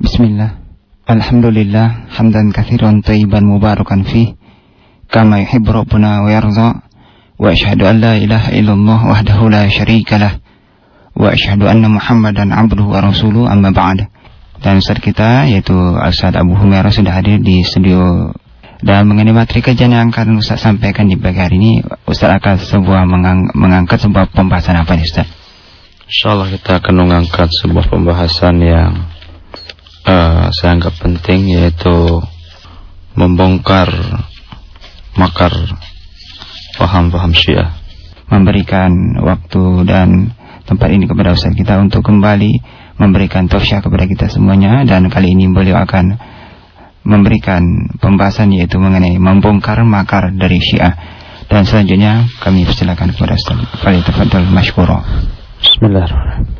Bismillah. Alhamdulillah hamdan katsiran tayyiban mubarakan fih kama yuhibbu rabbuna wa yarza wa an la ilaha illallah wahdahu la syarika lah wa asyhadu anna Muhammadan abduhu wa rasuluhu amma ba'd. Dan Ustaz kita yaitu Ustaz Abu Humaira sudah hadir di studio dan mengenai materi kajian yang akan Ustaz sampaikan di pagi hari ini Ustaz akan sebuah mengang mengangkat sebuah pembahasan apa nih Ustaz? Insyaallah kita akan mengangkat sebuah pembahasan yang uh, saya anggap penting yaitu membongkar makar paham-paham Syiah. Memberikan waktu dan tempat ini kepada Ustaz kita untuk kembali memberikan tausiah kepada kita semuanya dan kali ini beliau akan memberikan pembahasan yaitu mengenai membongkar makar dari Syiah. Dan selanjutnya kami persilakan kepada Ustaz. Falitafadhal mashkura. Bismillahirrahmanirrahim.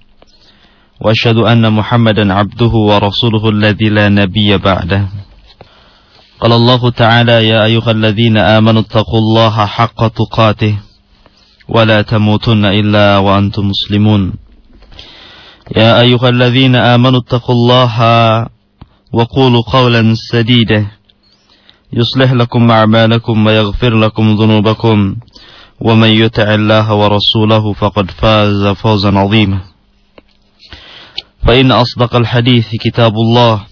وأشهد أن محمدا عبده ورسوله الذي لا نبي بعده. قال الله تعالى يا أيها الذين آمنوا اتقوا الله حق تقاته ولا تموتن إلا وأنتم مسلمون. يا أيها الذين آمنوا اتقوا الله وقولوا قولا سديدا. يصلح لكم أعمالكم ويغفر لكم ذنوبكم. ومن يطع الله ورسوله فقد فاز فوزا عظيما. فإن أصدق الحديث كتاب الله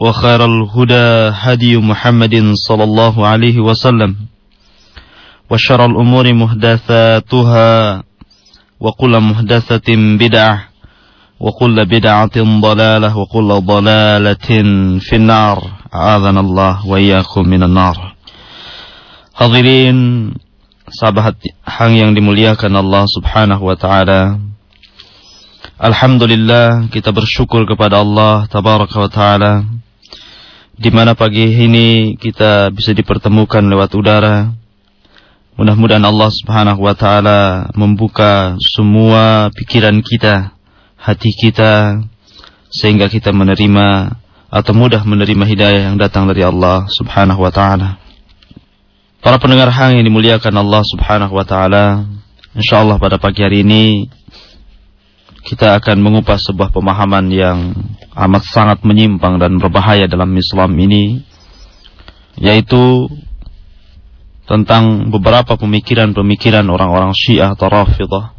وخير الهدى هدي محمد صلى الله عليه وسلم وشر الأمور محدثاتها وكل محدثة بدعة وكل بدعة ضلالة وكل ضلالة في النار. أعاذنا الله وإياكم من النار. Hadirin sahabat hang yang dimuliakan Allah Subhanahu wa taala. Alhamdulillah kita bersyukur kepada Allah Tabaraka wa Ta'ala di mana pagi ini kita bisa dipertemukan lewat udara. Mudah-mudahan Allah Subhanahu wa taala membuka semua pikiran kita, hati kita sehingga kita menerima atau mudah menerima hidayah yang datang dari Allah Subhanahu wa taala. Para pendengar hang yang dimuliakan Allah Subhanahu wa taala, insyaallah pada pagi hari ini kita akan mengupas sebuah pemahaman yang amat sangat menyimpang dan berbahaya dalam Islam ini yaitu tentang beberapa pemikiran-pemikiran orang-orang Syiah atau Rafidah.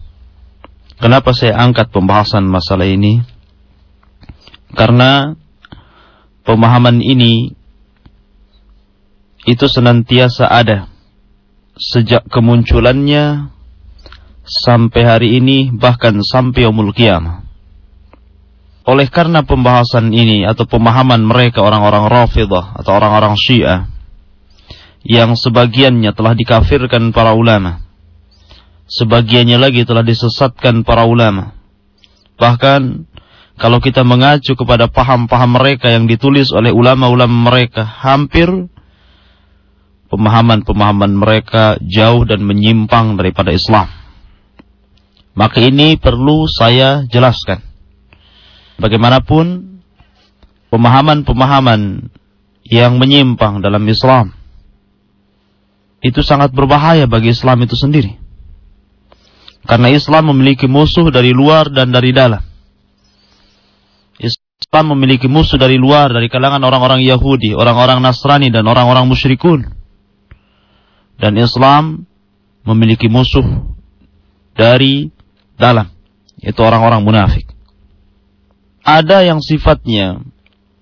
Kenapa saya angkat pembahasan masalah ini? Karena pemahaman ini itu senantiasa ada sejak kemunculannya sampai hari ini bahkan sampai umul. Oleh karena pembahasan ini atau pemahaman mereka orang-orang Rafidah atau orang-orang Syiah yang sebagiannya telah dikafirkan para ulama, sebagiannya lagi telah disesatkan para ulama. Bahkan kalau kita mengacu kepada paham-paham mereka yang ditulis oleh ulama-ulama mereka, hampir pemahaman-pemahaman mereka jauh dan menyimpang daripada Islam. Maka ini perlu saya jelaskan. Bagaimanapun pemahaman-pemahaman yang menyimpang dalam Islam itu sangat berbahaya bagi Islam itu sendiri. Karena Islam memiliki musuh dari luar dan dari dalam. Islam memiliki musuh dari luar dari kalangan orang-orang Yahudi, orang-orang Nasrani dan orang-orang musyrikun. Dan Islam memiliki musuh dari dalam, yaitu orang-orang munafik. Ada yang sifatnya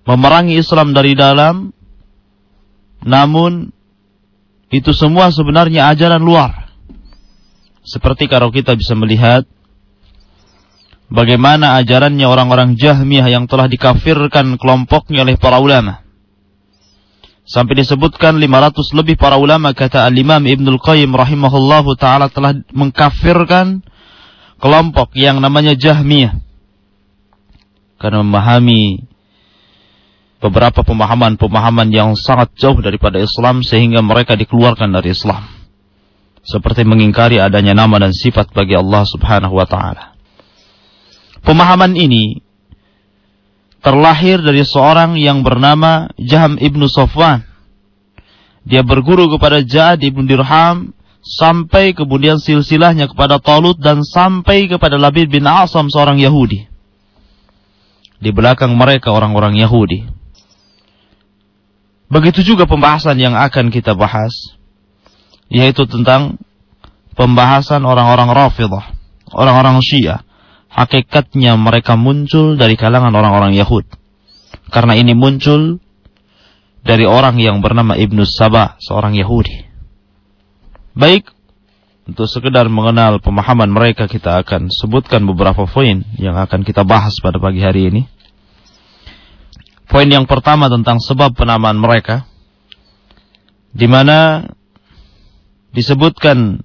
memerangi Islam dari dalam, namun itu semua sebenarnya ajaran luar. Seperti kalau kita bisa melihat bagaimana ajarannya orang-orang Jahmiyah yang telah dikafirkan kelompoknya oleh para ulama. Sampai disebutkan 500 lebih para ulama kata Al-Imam Ibnul Qayyim rahimahullahu taala telah mengkafirkan kelompok yang namanya Jahmiyah karena memahami beberapa pemahaman-pemahaman yang sangat jauh daripada Islam sehingga mereka dikeluarkan dari Islam. Seperti mengingkari adanya nama dan sifat bagi Allah Subhanahu wa taala. Pemahaman ini terlahir dari seorang yang bernama Jaham ibnu Sofwan. Dia berguru kepada Ja'ad ibnu Dirham sampai kemudian silsilahnya kepada Talut dan sampai kepada Labid bin Asam seorang Yahudi. Di belakang mereka orang-orang Yahudi. Begitu juga pembahasan yang akan kita bahas, yaitu tentang pembahasan orang-orang Rafidah, orang-orang Syiah. Hakikatnya mereka muncul dari kalangan orang-orang Yahud. Karena ini muncul dari orang yang bernama Ibnu Sabah, seorang Yahudi. Baik, untuk sekedar mengenal pemahaman mereka kita akan sebutkan beberapa poin yang akan kita bahas pada pagi hari ini. Poin yang pertama tentang sebab penamaan mereka di mana disebutkan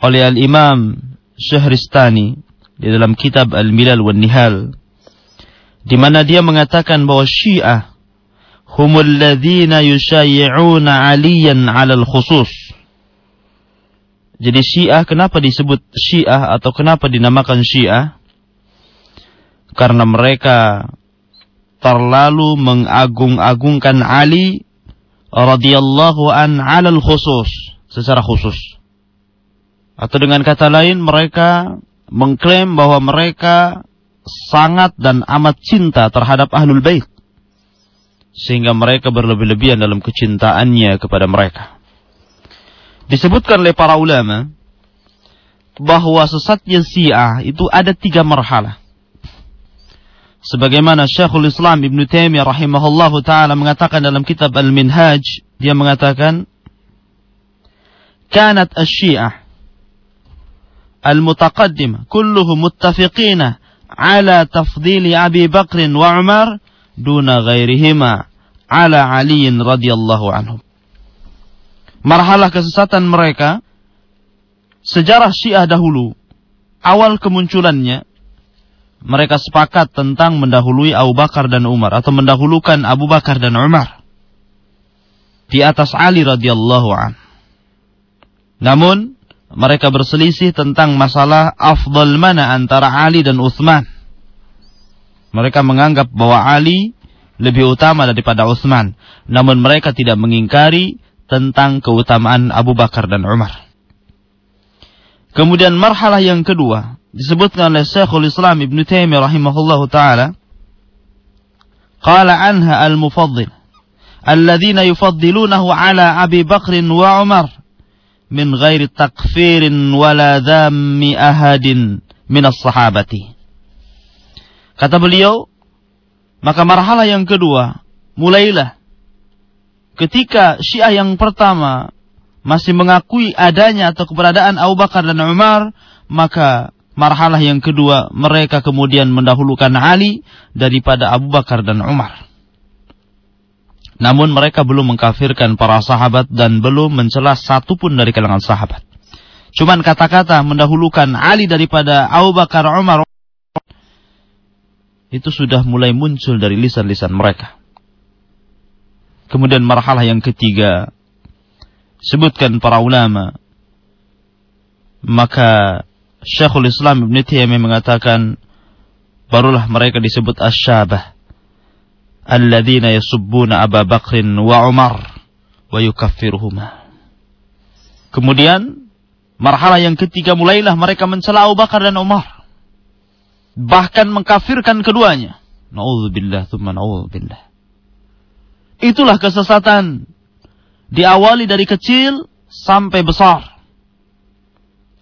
oleh Al-Imam Syahristani di dalam kitab Al-Milal wan Nihal di mana dia mengatakan bahwa Syiah humul ladzina yusayyi'una 'aliyan 'alal khusus. Jadi Syiah kenapa disebut Syiah atau kenapa dinamakan Syiah? Karena mereka terlalu mengagung-agungkan Ali radhiyallahu an 'alal khusus, secara khusus. Atau dengan kata lain mereka mengklaim bahwa mereka sangat dan amat cinta terhadap Ahlul Bait. Sehingga mereka berlebih-lebihan dalam kecintaannya kepada mereka. Disebutkan oleh para ulama bahwa sesatnya Syiah itu ada tiga marhalah. Sebagaimana Syekhul Islam Ibn Taimiyah rahimahullahu taala mengatakan dalam kitab Al-Minhaj dia mengatakan kanat asy-syiah al-mutaqaddimah kulluhum muttafiqina ala tafdili Abi Bakr wa Umar duna ghairihima ala Ali radhiyallahu anhum marhalah kesesatan mereka sejarah Syiah dahulu awal kemunculannya mereka sepakat tentang mendahului Abu Bakar dan Umar atau mendahulukan Abu Bakar dan Umar di atas Ali radhiyallahu an. Namun mereka berselisih tentang masalah afdal mana antara Ali dan Utsman. Mereka menganggap bahwa Ali lebih utama daripada Utsman, namun mereka tidak mengingkari tentang keutamaan Abu Bakar dan Umar. Kemudian marhalah yang kedua, disebutkan oleh Syekhul Islam Ibn Taimiyah rahimahullah taala qala anha al-mufaddil alladhina yufaddilunahu ala Abi Bakr wa Umar min ghairi takfirin wala dhammi ahadin min as-sahabati kata beliau maka marhalah yang kedua mulailah ketika Syiah yang pertama masih mengakui adanya atau keberadaan Abu Bakar dan Umar maka Marhalah yang kedua, mereka kemudian mendahulukan Ali daripada Abu Bakar dan Umar. Namun mereka belum mengkafirkan para sahabat dan belum mencela satupun dari kalangan sahabat. Cuman kata-kata mendahulukan Ali daripada Abu Bakar Umar itu sudah mulai muncul dari lisan-lisan mereka. Kemudian marhalah yang ketiga sebutkan para ulama maka Syekhul Islam Ibn Taimiyah mengatakan barulah mereka disebut asyabah alladzina yasubbuna Abu Bakrin wa Umar wa yukaffiruhuma. Kemudian marhalah yang ketiga mulailah mereka mencela Abu Bakar dan Umar. Bahkan mengkafirkan keduanya. Nauzubillah tsumma nauzubillah. Itulah kesesatan. Diawali dari kecil sampai besar.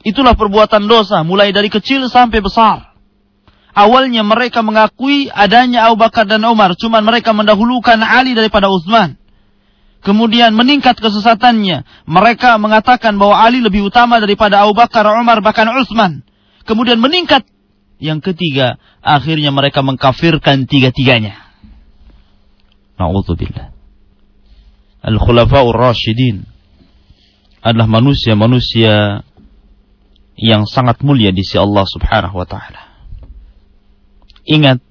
Itulah perbuatan dosa mulai dari kecil sampai besar. Awalnya mereka mengakui adanya Abu Bakar dan Umar, cuma mereka mendahulukan Ali daripada Utsman. Kemudian meningkat kesesatannya. Mereka mengatakan bahwa Ali lebih utama daripada Abu Bakar, Umar, bahkan Utsman. Kemudian meningkat. Yang ketiga, akhirnya mereka mengkafirkan tiga-tiganya. Na'udzubillah. Al-Khulafa'ur Rashidin adalah manusia-manusia yang sangat mulia di sisi Allah Subhanahu wa taala. Ingat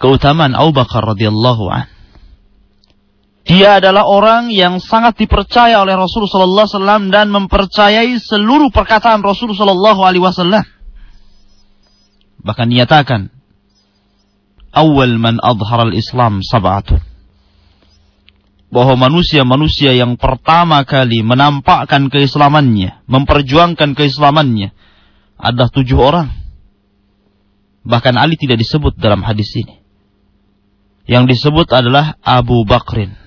keutamaan Abu Bakar radhiyallahu an. Dia adalah orang yang sangat dipercaya oleh Rasulullah sallallahu alaihi wasallam dan mempercayai seluruh perkataan Rasulullah sallallahu alaihi wasallam. Bahkan dinyatakan awal man adhara al-Islam sab'atun. Bahwa manusia-manusia yang pertama kali menampakkan keislamannya, memperjuangkan keislamannya, ada tujuh orang. Bahkan Ali tidak disebut dalam hadis ini. Yang disebut adalah Abu Bakrin.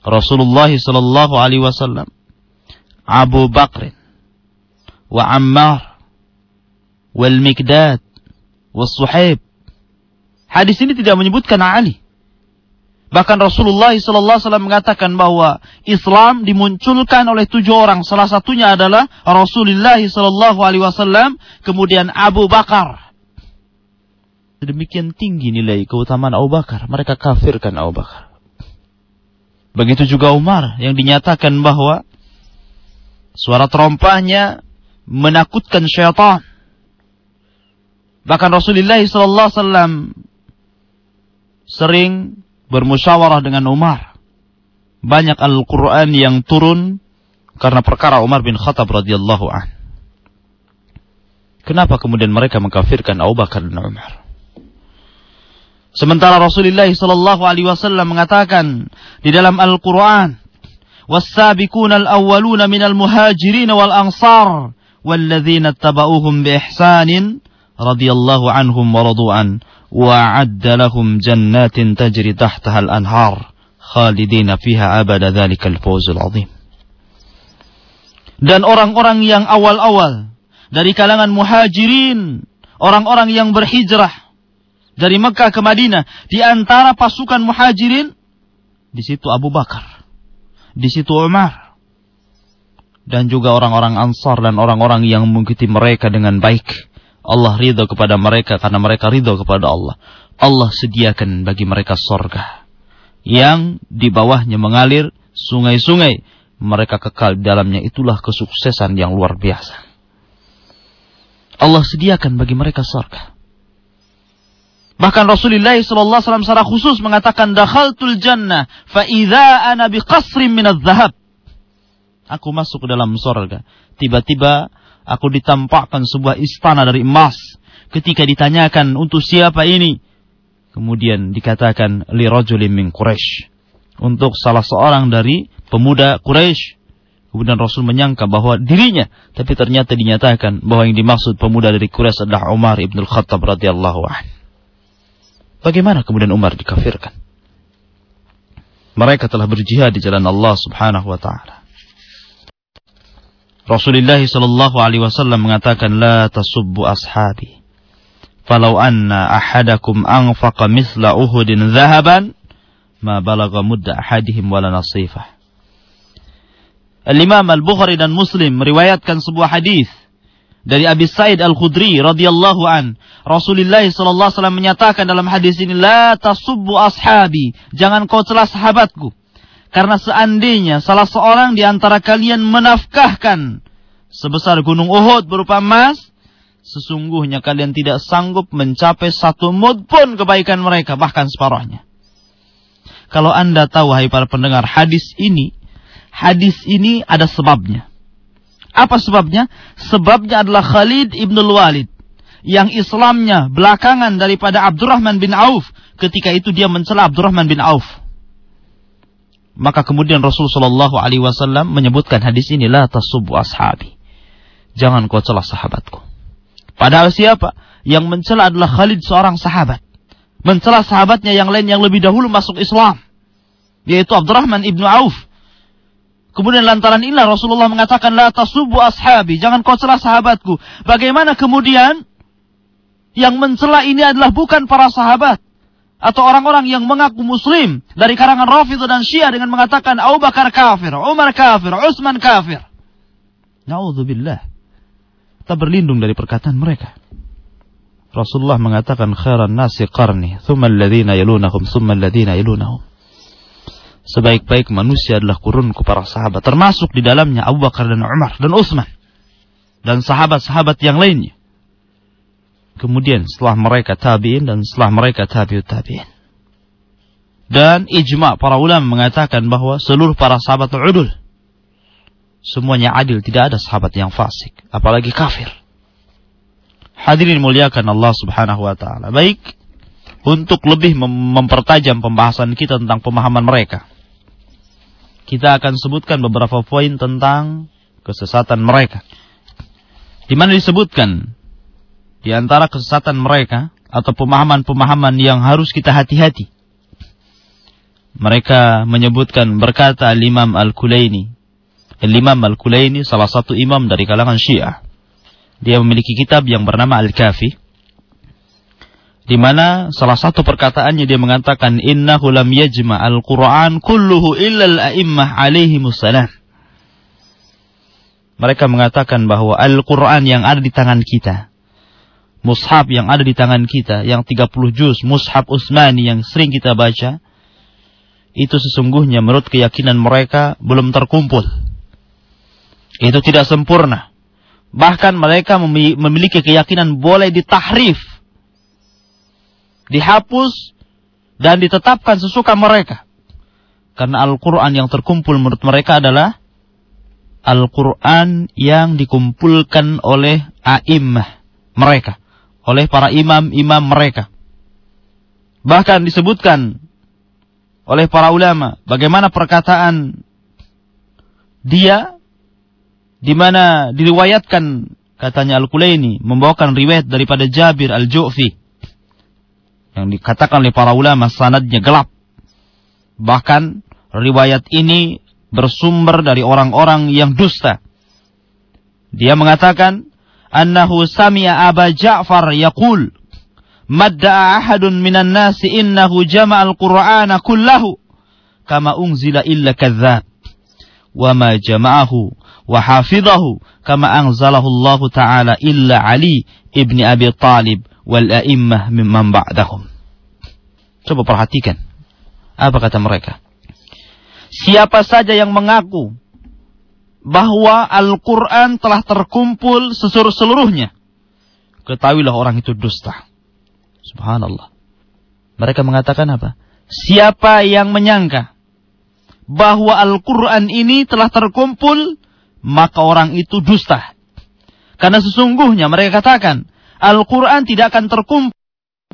Rasulullah sallallahu alaihi wasallam, Abu Bakrin, wa Ammar, wal Mikdad, wa Suhaib, Hadis ini tidak menyebutkan Ali. Bahkan Rasulullah SAW mengatakan bahwa Islam dimunculkan oleh tujuh orang. Salah satunya adalah Rasulullah SAW, kemudian Abu Bakar. Demikian tinggi nilai keutamaan Abu Bakar. Mereka kafirkan Abu Bakar. Begitu juga Umar yang dinyatakan bahwa suara terompahnya menakutkan syaitan. Bahkan Rasulullah SAW sering bermusyawarah dengan Umar. Banyak Al-Quran yang turun karena perkara Umar bin Khattab radhiyallahu an. Kenapa kemudian mereka mengkafirkan Abu Bakar dan Umar? Sementara Rasulullah sallallahu alaihi wasallam mengatakan di dalam Al-Qur'an, "Was-sabiquna al-awwaluna minal muhajirin wal ansar walladzina tabauhum bi ihsanin radhiyallahu anhum wa radu'an وأعد لهم جنات تجري تحتها الأنهار خالدين فيها أبدا ذلك الفوز العظيم dan orang-orang yang awal-awal dari kalangan muhajirin, orang-orang yang berhijrah dari Mekah ke Madinah, di antara pasukan muhajirin di situ Abu Bakar, di situ Umar, dan juga orang-orang Ansar dan orang-orang yang mengikuti mereka dengan baik. Allah ridho kepada mereka karena mereka ridho kepada Allah. Allah sediakan bagi mereka sorga. Yang di bawahnya mengalir sungai-sungai. Mereka kekal di dalamnya. Itulah kesuksesan yang luar biasa. Allah sediakan bagi mereka sorga. Bahkan Rasulullah SAW secara khusus mengatakan dakhaltul jannah fa idza ana biqasrin min zahab Aku masuk ke dalam sorga. Tiba-tiba aku ditampakkan sebuah istana dari emas. Ketika ditanyakan untuk siapa ini? Kemudian dikatakan li rajulin min Quraisy. Untuk salah seorang dari pemuda Quraisy. Kemudian Rasul menyangka bahwa dirinya, tapi ternyata dinyatakan bahwa yang dimaksud pemuda dari Quraisy adalah Umar ibn Khattab radhiyallahu anh. Bagaimana kemudian Umar dikafirkan? Mereka telah berjihad di jalan Allah Subhanahu wa taala. Rasulullah sallallahu alaihi wasallam mengatakan la tasubbu ashabi. Falau anna ahadakum anfaqa mithla Uhudin dhahaban ma balagha mudda ahadihim wala nasifah. Al-Imam Al-Bukhari dan Muslim meriwayatkan sebuah hadis dari Abi Sa'id Al-Khudri radhiyallahu an. Rasulullah sallallahu alaihi wasallam menyatakan dalam hadis ini la tasubbu ashabi, jangan kau celah sahabatku. Karena seandainya salah seorang di antara kalian menafkahkan sebesar gunung Uhud berupa emas, sesungguhnya kalian tidak sanggup mencapai satu mud pun kebaikan mereka, bahkan separuhnya. Kalau anda tahu, hai para pendengar, hadis ini, hadis ini ada sebabnya. Apa sebabnya? Sebabnya adalah Khalid ibn Walid. Yang Islamnya belakangan daripada Abdurrahman bin Auf. Ketika itu dia mencela Abdurrahman bin Auf. Maka kemudian Rasulullah Shallallahu Alaihi Wasallam menyebutkan hadis ini la tasubu ashabi. Jangan kau celah sahabatku. Padahal siapa? Yang mencela adalah Khalid seorang sahabat. Mencela sahabatnya yang lain yang lebih dahulu masuk Islam. Yaitu Abdurrahman ibnu Auf. Kemudian lantaran inilah Rasulullah mengatakan la tasubu ashabi, jangan kau celah sahabatku. Bagaimana kemudian yang mencela ini adalah bukan para sahabat, atau orang-orang yang mengaku muslim dari karangan Rafidhah dan Syiah dengan mengatakan Abu Bakar kafir, Umar kafir, Utsman kafir. Nauzubillah. Kita berlindung dari perkataan mereka. Rasulullah mengatakan khairan nasi qarni, thumma alladhina yalunahum, thumma alladhina yalunahum. Sebaik-baik manusia adalah kurunku para sahabat, termasuk di dalamnya Abu Bakar dan Umar dan Utsman dan sahabat-sahabat yang lainnya. Kemudian setelah mereka tabi'in dan setelah mereka tabi'ut tabi'in. Dan ijma' para ulama mengatakan bahwa seluruh para sahabat udul. Semuanya adil, tidak ada sahabat yang fasik, apalagi kafir. Hadirin muliakan Allah Subhanahu wa taala. Baik, untuk lebih mem mempertajam pembahasan kita tentang pemahaman mereka. Kita akan sebutkan beberapa poin tentang kesesatan mereka. Di mana disebutkan di antara kesesatan mereka atau pemahaman-pemahaman yang harus kita hati-hati mereka menyebutkan berkata Imam Al-Kulaini. Imam Al-Kulaini salah satu imam dari kalangan Syiah. Dia memiliki kitab yang bernama Al-Kafi. Di mana salah satu perkataannya dia mengatakan innahu lam yajma al-Qur'an kulluhu illa al-a'immah alaihi musallam. Mereka mengatakan bahwa Al-Quran yang ada di tangan kita, mushaf yang ada di tangan kita, yang 30 juz, mushaf Utsmani yang sering kita baca, itu sesungguhnya menurut keyakinan mereka belum terkumpul. Itu tidak sempurna. Bahkan mereka memiliki keyakinan boleh ditahrif, dihapus, dan ditetapkan sesuka mereka. Karena Al-Quran yang terkumpul menurut mereka adalah Al-Quran yang dikumpulkan oleh a'immah mereka. Oleh para imam-imam mereka. Bahkan disebutkan oleh para ulama bagaimana perkataan dia di mana diriwayatkan katanya Al-Kulaini membawakan riwayat daripada Jabir Al-Ju'fi yang dikatakan oleh para ulama sanadnya gelap bahkan riwayat ini bersumber dari orang-orang yang dusta dia mengatakan annahu sami'a Aba Ja'far yaqul madda'a ahadun minan nasi innahu jama'al qur'ana kullahu kama unzila illa kadzdzab wa ma jama'ahu wa hafizahu kama anzalahu Allah taala illa Ali ibni Abi Talib wal a'immah mimman ba'dahum coba perhatikan. Apa kata mereka? Siapa saja yang mengaku bahwa Al-Quran telah terkumpul seluruh-seluruhnya. Ketahuilah orang itu dusta. Subhanallah. Mereka mengatakan apa? Siapa yang menyangka bahwa Al-Quran ini telah terkumpul, maka orang itu dusta. Karena sesungguhnya mereka katakan, Al-Quran tidak akan terkumpul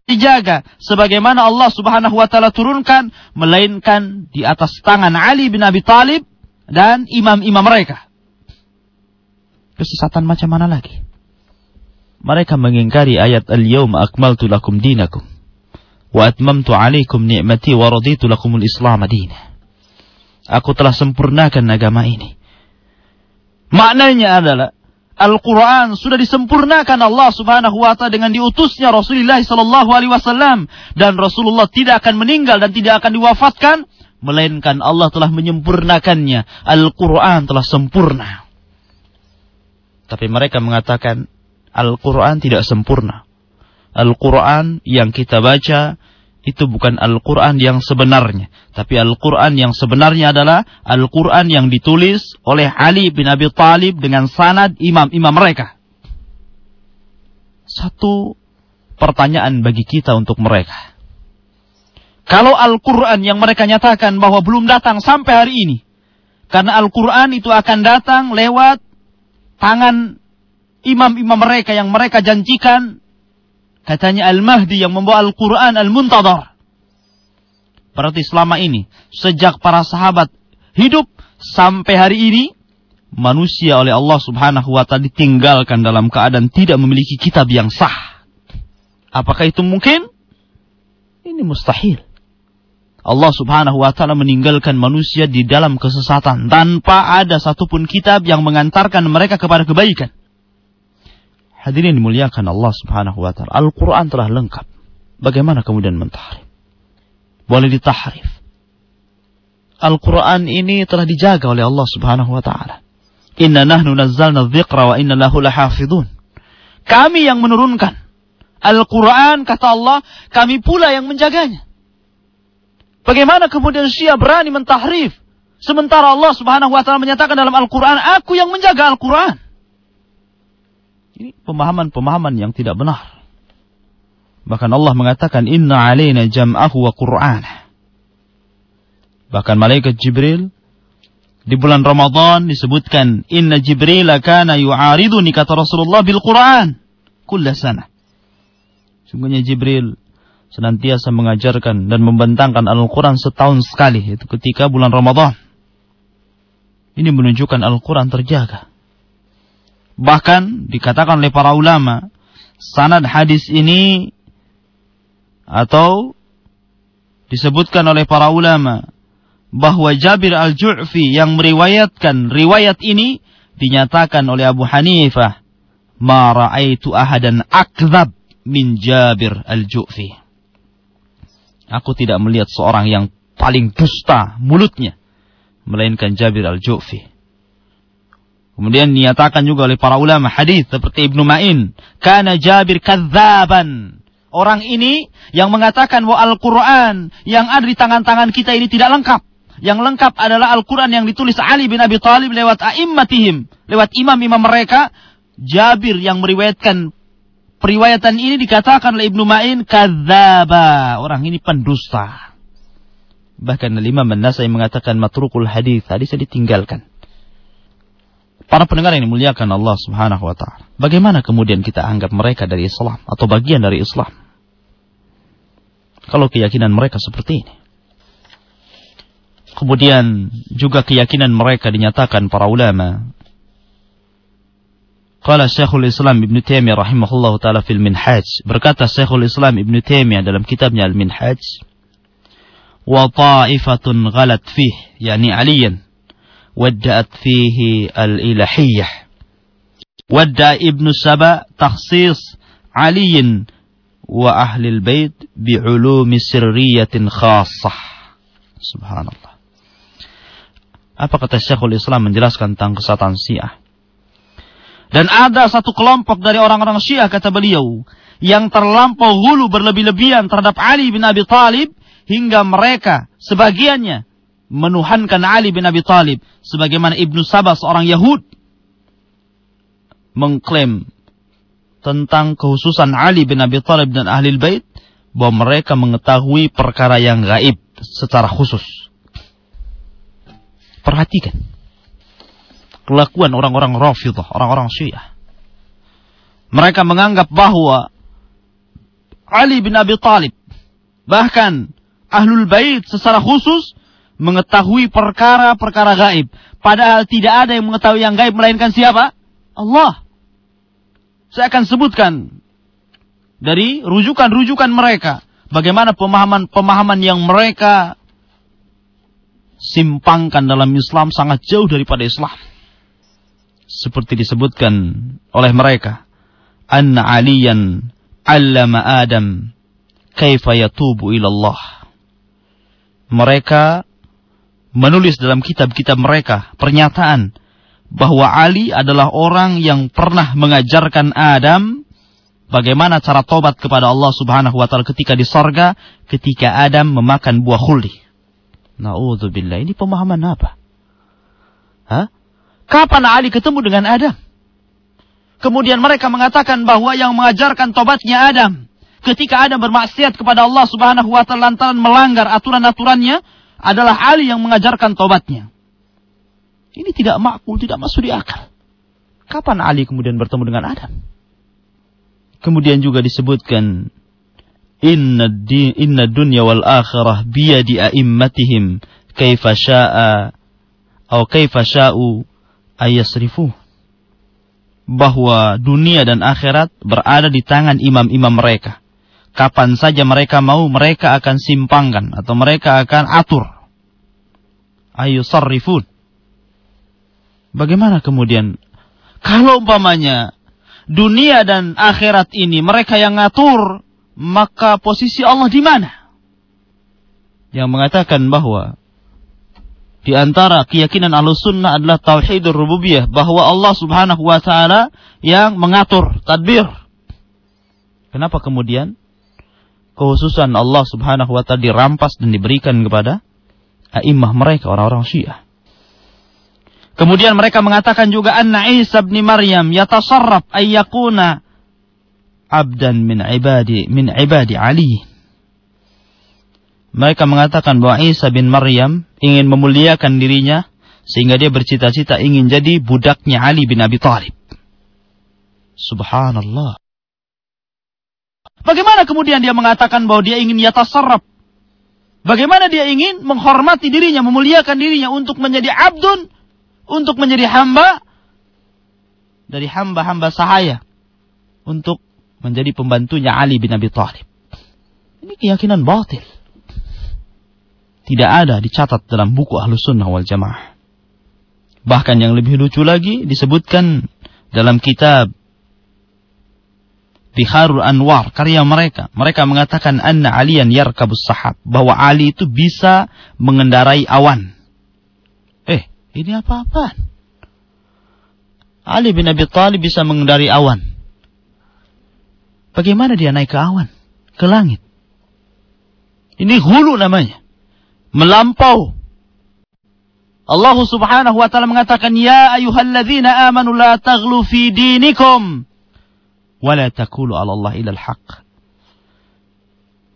dijaga sebagaimana Allah Subhanahu wa taala turunkan melainkan di atas tangan Ali bin Abi Thalib dan imam-imam mereka. Kesesatan macam mana lagi? mereka mengingkari ayat al-yawma akmaltu lakum dinakum wa atmamtu alaikum ni'mati wa raditu lakumul islam adina. Aku telah sempurnakan agama ini. Maknanya adalah Al-Quran sudah disempurnakan Allah subhanahu wa ta'ala dengan diutusnya Rasulullah sallallahu alaihi wasallam. Dan Rasulullah tidak akan meninggal dan tidak akan diwafatkan. Melainkan Allah telah menyempurnakannya. Al-Quran telah sempurna. Tapi mereka mengatakan Al-Quran tidak sempurna. Al-Quran yang kita baca itu bukan Al-Quran yang sebenarnya. Tapi Al-Quran yang sebenarnya adalah Al-Quran yang ditulis oleh Ali bin Abi Talib dengan sanad imam-imam mereka. Satu pertanyaan bagi kita untuk mereka. Kalau Al-Quran yang mereka nyatakan bahwa belum datang sampai hari ini. Karena Al-Quran itu akan datang lewat tangan imam-imam mereka yang mereka janjikan katanya Al-Mahdi yang membawa Al-Quran Al-Muntadar. Berarti selama ini, sejak para sahabat hidup sampai hari ini, manusia oleh Allah subhanahu wa ta'ala ditinggalkan dalam keadaan tidak memiliki kitab yang sah. Apakah itu mungkin? Ini mustahil. Allah subhanahu wa ta'ala meninggalkan manusia di dalam kesesatan tanpa ada satupun kitab yang mengantarkan mereka kepada kebaikan. Hadirin dimuliakan Allah Subhanahu wa taala. Al-Qur'an telah lengkap. Bagaimana kemudian mentahrif? Boleh ditahrif. Al-Qur'an ini telah dijaga oleh Allah Subhanahu wa taala. Inna nahnu nazzalna dzikra wa inna lahu lahafidun. Kami yang menurunkan Al-Quran, kata Allah, kami pula yang menjaganya. Bagaimana kemudian Syiah berani mentahrif? Sementara Allah subhanahu wa ta'ala menyatakan dalam Al-Quran, aku yang menjaga Al-Quran. Ini pemahaman-pemahaman yang tidak benar. Bahkan Allah mengatakan inna alaina jam'ahu wa qur'anah. Bahkan malaikat Jibril di bulan Ramadan disebutkan inna Jibril kana yu'ariduni kata Rasulullah bil Quran kulla sana. Sungguhnya Jibril senantiasa mengajarkan dan membentangkan Al-Quran setahun sekali, itu ketika bulan Ramadan. Ini menunjukkan Al-Quran terjaga. Bahkan dikatakan oleh para ulama, sanad hadis ini atau disebutkan oleh para ulama bahwa Jabir al-Ju'fi yang meriwayatkan riwayat ini dinyatakan oleh Abu Hanifah ma ra'aitu ahadan akdzab min Jabir al-Ju'fi Aku tidak melihat seorang yang paling dusta mulutnya. Melainkan Jabir al-Ju'fi. Kemudian dinyatakan juga oleh para ulama hadis seperti Ibnu Ma'in. Karena Jabir kadzaban. Orang ini yang mengatakan bahwa Al-Quran yang ada di tangan-tangan kita ini tidak lengkap. Yang lengkap adalah Al-Quran yang ditulis Ali bin Abi Thalib lewat a'immatihim. Lewat imam-imam mereka. Jabir yang meriwayatkan Periwayatan ini dikatakan oleh Ibnu Ma'in kadzaba. Orang ini pendusta. Bahkan lima menasa yang mengatakan matrukul hadis. Hadisnya ditinggalkan. Para pendengar yang dimuliakan Allah Subhanahu wa taala. Bagaimana kemudian kita anggap mereka dari Islam atau bagian dari Islam? Kalau keyakinan mereka seperti ini. Kemudian juga keyakinan mereka dinyatakan para ulama Qala Syekhul Islam Ibn Taimiyah rahimahullah taala fil Minhaj. Berkata Syekhul Islam Ibn Taimiyah dalam kitabnya Al-Minhaj, "Wa ta'ifatun ghalat fih, yani aliyan, wadda'at fihi al-ilahiyyah." Wadda Ibn Saba takhsis aliyin wa ahli al-bait bi'ulumi sirriyatin khassah. Subhanallah. Apa kata Syekhul Islam menjelaskan tentang kesatan Syiah? Dan ada satu kelompok dari orang-orang Syiah kata beliau yang terlampau hulu berlebih-lebihan terhadap Ali bin Abi Thalib hingga mereka sebagiannya menuhankan Ali bin Abi Thalib sebagaimana Ibnu Sabah seorang Yahud mengklaim tentang kehususan Ali bin Abi Thalib dan ahli bait bahwa mereka mengetahui perkara yang gaib secara khusus. Perhatikan kelakuan orang-orang Rafidah, orang-orang Syiah. Mereka menganggap bahwa Ali bin Abi Talib, bahkan Ahlul Bait secara khusus mengetahui perkara-perkara gaib. Padahal tidak ada yang mengetahui yang gaib melainkan siapa? Allah. Saya akan sebutkan dari rujukan-rujukan mereka. Bagaimana pemahaman-pemahaman yang mereka simpangkan dalam Islam sangat jauh daripada Islam seperti disebutkan oleh mereka anna aliyan allama adam kaifa yatubu ilallah mereka menulis dalam kitab-kitab mereka pernyataan bahwa Ali adalah orang yang pernah mengajarkan Adam bagaimana cara tobat kepada Allah Subhanahu wa taala ketika di sorga ketika Adam memakan buah khuldi. Nauzubillah, ini pemahaman apa? Hah? Kapan Ali ketemu dengan Adam? Kemudian mereka mengatakan bahwa yang mengajarkan tobatnya Adam. Ketika Adam bermaksiat kepada Allah subhanahu wa ta'ala lantaran melanggar aturan-aturannya adalah Ali yang mengajarkan tobatnya. Ini tidak makul, tidak masuk di akal. Kapan Ali kemudian bertemu dengan Adam? Kemudian juga disebutkan inna di, inna dunya wal akhirah biyadi a'immatihim kaifa atau kaifa ayasrifu bahwa dunia dan akhirat berada di tangan imam-imam mereka. Kapan saja mereka mau, mereka akan simpangkan atau mereka akan atur. Ayusarrifun. Bagaimana kemudian kalau umpamanya dunia dan akhirat ini mereka yang ngatur, maka posisi Allah di mana? Yang mengatakan bahwa di antara keyakinan Ahlus Sunnah adalah tauhidur rububiyah bahwa Allah Subhanahu wa taala yang mengatur tadbir. Kenapa kemudian kehususan Allah Subhanahu wa taala dirampas dan diberikan kepada a'immah mereka orang-orang Syiah? Kemudian mereka mengatakan juga anna Isa bin Maryam yatasarraf ayyakuna abdan min ibadi min ibadi Ali. Mereka mengatakan bahwa Isa bin Maryam ingin memuliakan dirinya sehingga dia bercita-cita ingin jadi budaknya Ali bin Abi Thalib. Subhanallah. Bagaimana kemudian dia mengatakan bahwa dia ingin yatasarraf? Bagaimana dia ingin menghormati dirinya, memuliakan dirinya untuk menjadi abdun, untuk menjadi hamba dari hamba-hamba sahaya untuk menjadi pembantunya Ali bin Abi Thalib. Ini keyakinan batil. Tidak ada dicatat dalam buku Ahlus Sunnah wal Jamaah. Bahkan yang lebih lucu lagi disebutkan dalam kitab Biharul Anwar, karya mereka. Mereka mengatakan anna aliyan yarkabus sahab. Bahwa Ali itu bisa mengendarai awan. Eh, ini apa-apaan? Ali bin Abi Thalib bisa mengendarai awan. Bagaimana dia naik ke awan? Ke langit. Ini hulu namanya. Melampau. Allah subhanahu wa ta'ala mengatakan, Ya ayuhalladzina amanu la taghlu fi dinikum. Wa la takulu ala Allah ilal haq.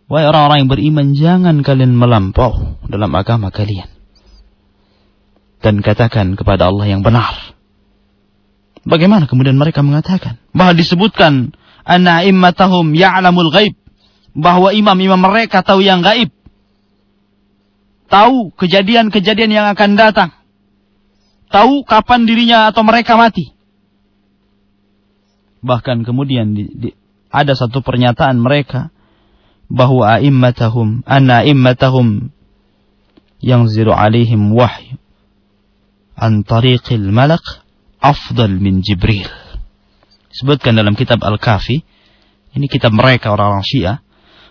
Wahai orang-orang yang beriman, jangan kalian melampau dalam agama kalian. Dan katakan kepada Allah yang benar. Bagaimana kemudian mereka mengatakan? Bahwa disebutkan anna immatahum ya'lamul ghaib bahwa imam-imam mereka tahu yang gaib tahu kejadian-kejadian yang akan datang. Tahu kapan dirinya atau mereka mati. Bahkan kemudian di, di, ada satu pernyataan mereka bahwa a'immatahum anna a'immatahum yang ziru alaihim wahyu an tariqil malak afdal min jibril. Sebutkan dalam kitab Al-Kafi, ini kitab mereka orang-orang Syiah,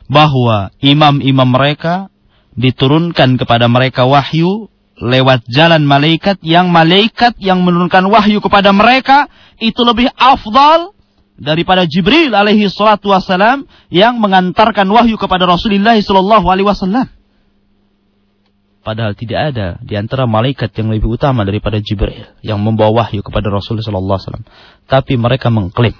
bahwa imam-imam mereka diturunkan kepada mereka wahyu lewat jalan malaikat yang malaikat yang menurunkan wahyu kepada mereka itu lebih afdal daripada Jibril alaihi salatu wasalam yang mengantarkan wahyu kepada Rasulullah sallallahu alaihi wasallam. Padahal tidak ada di antara malaikat yang lebih utama daripada Jibril yang membawa wahyu kepada Rasulullah sallallahu alaihi wasallam. Tapi mereka mengklaim.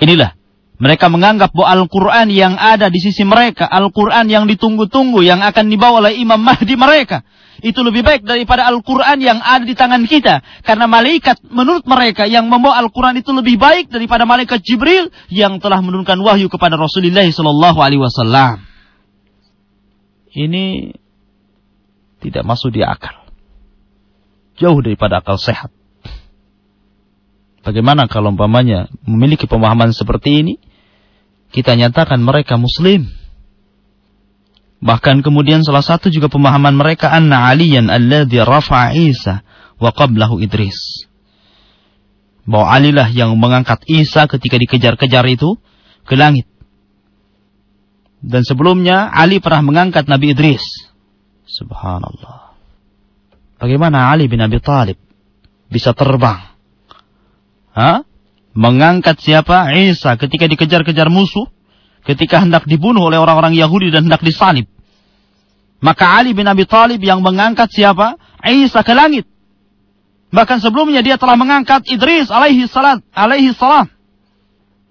Inilah mereka menganggap bahwa Al-Quran yang ada di sisi mereka, Al-Quran yang ditunggu-tunggu, yang akan dibawa oleh Imam Mahdi mereka, itu lebih baik daripada Al-Quran yang ada di tangan kita. Karena malaikat menurut mereka yang membawa Al-Quran itu lebih baik daripada malaikat Jibril yang telah menurunkan wahyu kepada Rasulullah Sallallahu Alaihi. Ini tidak masuk di akal. Jauh daripada akal sehat. Bagaimana kalau umpamanya memiliki pemahaman seperti ini, kita nyatakan mereka muslim. Bahkan kemudian salah satu juga pemahaman mereka anna aliyan alladhi rafa'a Isa wa qablahu Idris. Bahwa Alilah yang mengangkat Isa ketika dikejar-kejar itu ke langit. Dan sebelumnya Ali pernah mengangkat Nabi Idris. Subhanallah. Bagaimana Ali bin Abi Talib bisa terbang? Hah? mengangkat siapa? Isa ketika dikejar-kejar musuh, ketika hendak dibunuh oleh orang-orang Yahudi dan hendak disalib. Maka Ali bin Abi Thalib yang mengangkat siapa? Isa ke langit. Bahkan sebelumnya dia telah mengangkat Idris alaihi salat alaihi salam.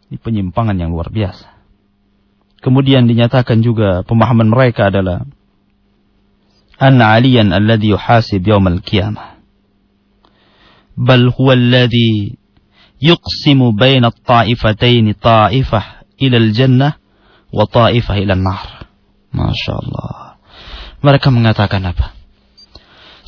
Ini penyimpangan yang luar biasa. Kemudian dinyatakan juga pemahaman mereka adalah anna aliyan alladhi yuhasib yawm al-qiyamah. Bal huwa alladhi yuqsimu bainat ta'ifataini ta'ifah ilal jannah wa ta'ifah ilal nar. Masya Allah. Mereka mengatakan apa?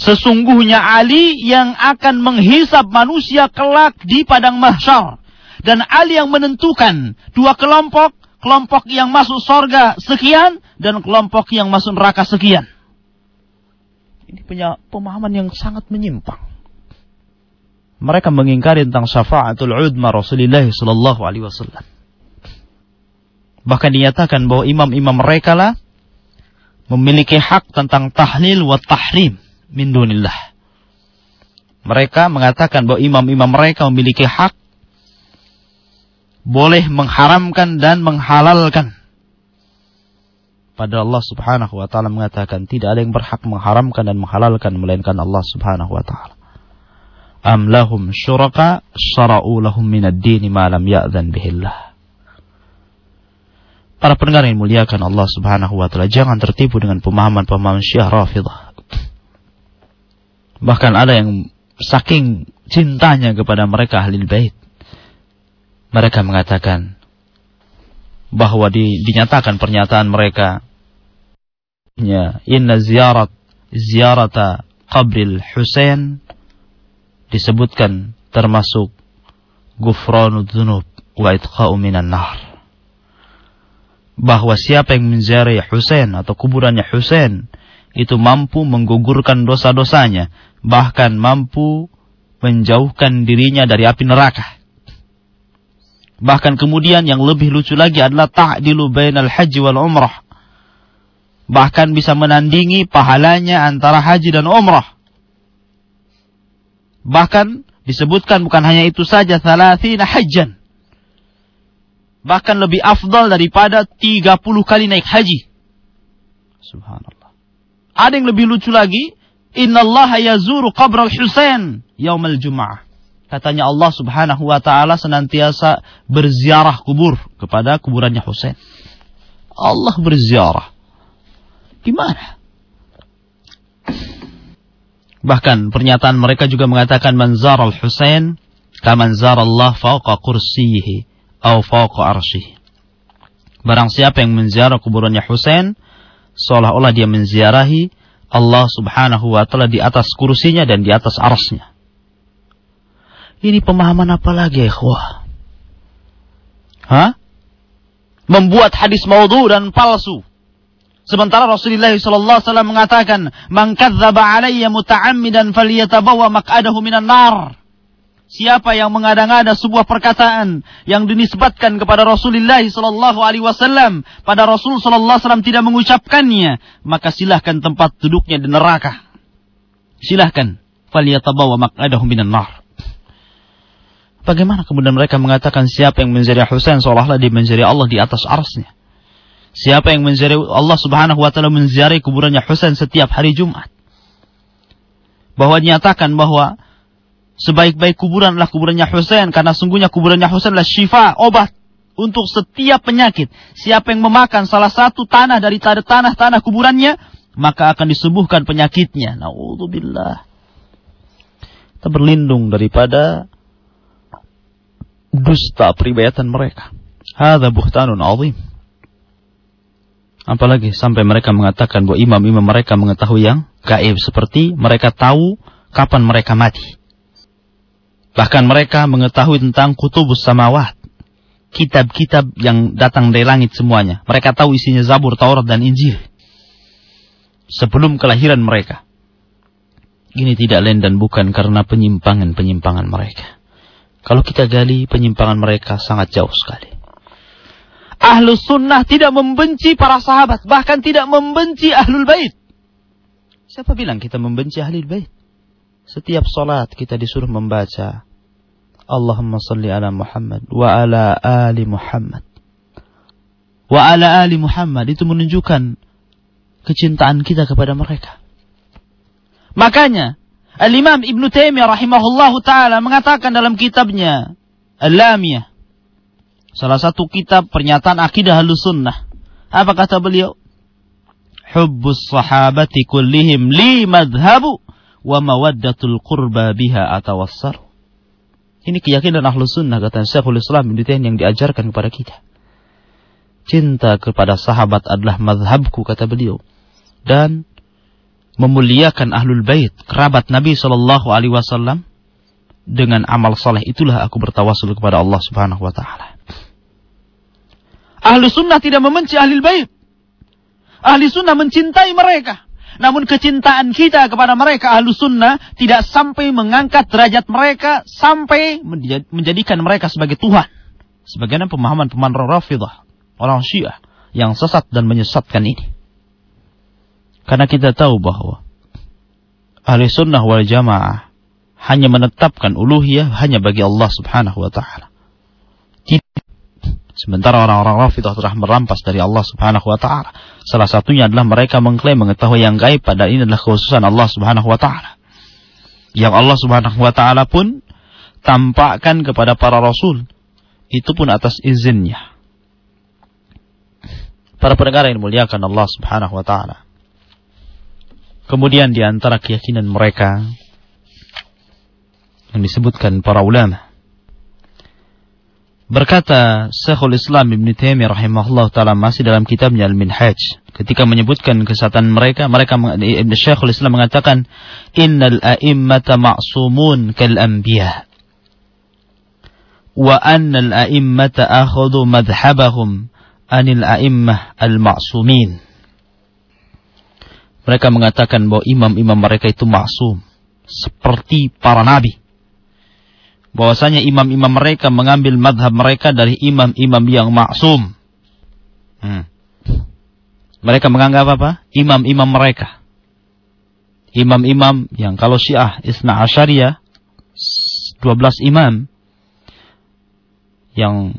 Sesungguhnya Ali yang akan menghisap manusia kelak di padang mahsyar. Dan Ali yang menentukan dua kelompok. Kelompok yang masuk sorga sekian. Dan kelompok yang masuk neraka sekian. Ini punya pemahaman yang sangat menyimpang. Mereka mengingkari tentang syafaatul udma Rasulullah sallallahu alaihi wasallam. Bahkan dinyatakan bahwa imam-imam mereka lah memiliki hak tentang tahlil wa tahrim min dunillah. Mereka mengatakan bahwa imam-imam mereka memiliki hak boleh mengharamkan dan menghalalkan Padahal Allah subhanahu wa ta'ala mengatakan tidak ada yang berhak mengharamkan dan menghalalkan melainkan Allah subhanahu wa ta'ala. Am lahum syuraka syara'u lahum minad dini ma lam ya'zan bihillah. Para pendengar yang muliakan Allah Subhanahu wa taala, jangan tertipu dengan pemahaman-pemahaman Syiah Rafidah. Bahkan ada yang saking cintanya kepada mereka ahli bait. Mereka mengatakan bahwa di, dinyatakan pernyataan mereka ya inna ziyarat ziyarata qabril Husain disebutkan termasuk gufranud dzunub wa itqa'u minan nar. Bahwa siapa yang menziarahi Husain atau kuburannya Husain itu mampu menggugurkan dosa-dosanya, bahkan mampu menjauhkan dirinya dari api neraka. Bahkan kemudian yang lebih lucu lagi adalah ta'dilu bainal haji wal umrah. Bahkan bisa menandingi pahalanya antara haji dan umrah. Bahkan disebutkan bukan hanya itu saja thalathina hajjan. Bahkan lebih afdal daripada 30 kali naik haji. Subhanallah. Ada yang lebih lucu lagi. Inna Allah yazuru qabral Husain yaumal Jum'ah. Katanya Allah subhanahu wa ta'ala senantiasa berziarah kubur kepada kuburannya Husain. Allah berziarah. Gimana? Bahkan pernyataan mereka juga mengatakan manzar al-Husain kaman Allah fauqa kursiyihi atau fauqa arsyih. Barang siapa yang menziarah kuburannya Husain seolah-olah dia menziarahi Allah Subhanahu wa taala di atas kursinya dan di atas arsnya. Ini pemahaman apa lagi, ikhwah? Hah? Membuat hadis maudhu dan palsu. Sementara Rasulullah SAW mengatakan, "Man kadzdzaba alayya muta'ammidan falyatabawa maq'adahu minan nar." Siapa yang mengada-ngada sebuah perkataan yang dinisbatkan kepada Rasulullah sallallahu alaihi wasallam, pada Rasul sallallahu alaihi wasallam tidak mengucapkannya, maka silahkan tempat duduknya di neraka. Silahkan falyatabawa maq'adahu minan nar. Bagaimana kemudian mereka mengatakan siapa yang menjadi Husain seolah-olah dia menjadi Allah di atas arsnya? Siapa yang menziarahi Allah Subhanahu wa taala menziarahi kuburannya Husain setiap hari Jumat. Bahwa dinyatakan bahwa sebaik-baik kuburan adalah kuburannya Husain karena sungguhnya kuburannya Husain adalah syifa, obat untuk setiap penyakit. Siapa yang memakan salah satu tanah dari tanah-tanah kuburannya, maka akan disembuhkan penyakitnya. Nauzubillah. Kita berlindung daripada dusta peribadatan mereka. Hada buhtanun azim. Apalagi sampai mereka mengatakan bahwa imam-imam mereka mengetahui yang gaib seperti mereka tahu kapan mereka mati. Bahkan mereka mengetahui tentang kutubus samawat. Kitab-kitab yang datang dari langit semuanya. Mereka tahu isinya Zabur, Taurat, dan Injil. Sebelum kelahiran mereka. Ini tidak lain dan bukan karena penyimpangan-penyimpangan mereka. Kalau kita gali penyimpangan mereka sangat jauh sekali. Ahlus sunnah tidak membenci para sahabat. Bahkan tidak membenci ahlul bait. Siapa bilang kita membenci ahlul bait? Setiap salat kita disuruh membaca. Allahumma salli ala Muhammad wa ala ali Muhammad. Wa ala ali Muhammad itu menunjukkan kecintaan kita kepada mereka. Makanya Al-Imam Ibn Taimiyah rahimahullahu taala mengatakan dalam kitabnya Al-Lamiyah Salah satu kitab pernyataan akidah sunnah. Apa kata beliau? Hubbus sahabati kullihim li madhabu wa mawaddatul qurba biha atawassar. Ini keyakinan ahlu sunnah kata Syekhul Islam Ibn yang diajarkan kepada kita. Cinta kepada sahabat adalah madhabku kata beliau. Dan memuliakan ahlul bait, kerabat Nabi Shallallahu Alaihi Wasallam dengan amal saleh itulah aku bertawasul kepada Allah Subhanahu Wa Taala. Ahli sunnah tidak membenci ahli bait. Ahli sunnah mencintai mereka. Namun kecintaan kita kepada mereka ahli sunnah tidak sampai mengangkat derajat mereka sampai menjadikan mereka sebagai Tuhan. Sebagaimana pemahaman-pemahaman Rafidah, orang Syiah yang sesat dan menyesatkan ini. Karena kita tahu bahwa ahli sunnah wal jamaah hanya menetapkan uluhiyah hanya bagi Allah subhanahu wa ta'ala. Sementara orang-orang Rafidah telah merampas dari Allah Subhanahu wa taala. Salah satunya adalah mereka mengklaim mengetahui yang gaib padahal ini adalah khususan Allah Subhanahu wa taala. Yang Allah Subhanahu wa taala pun tampakkan kepada para rasul. Itu pun atas izinnya. Para pendengar yang dimuliakan Allah Subhanahu wa taala. Kemudian di antara keyakinan mereka yang disebutkan para ulama Berkata Syekhul Islam Ibn Taimiyah rahimahullah taala masih dalam kitabnya Al-Minhaj. Ketika menyebutkan kesatuan mereka mereka Ibn Syekhul Islam mengatakan innal a'immata ma'sumun kal anbiya wa annal a'immata akhadhu madhhabahum anil a'immah al-ma'sumin. Mereka mengatakan bahwa imam-imam mereka itu maksum seperti para nabi bahwasanya imam-imam mereka mengambil madhab mereka dari imam-imam yang maksum. Hmm. Mereka menganggap apa? Imam-imam mereka. Imam-imam yang kalau syiah isna asyariah 12 imam yang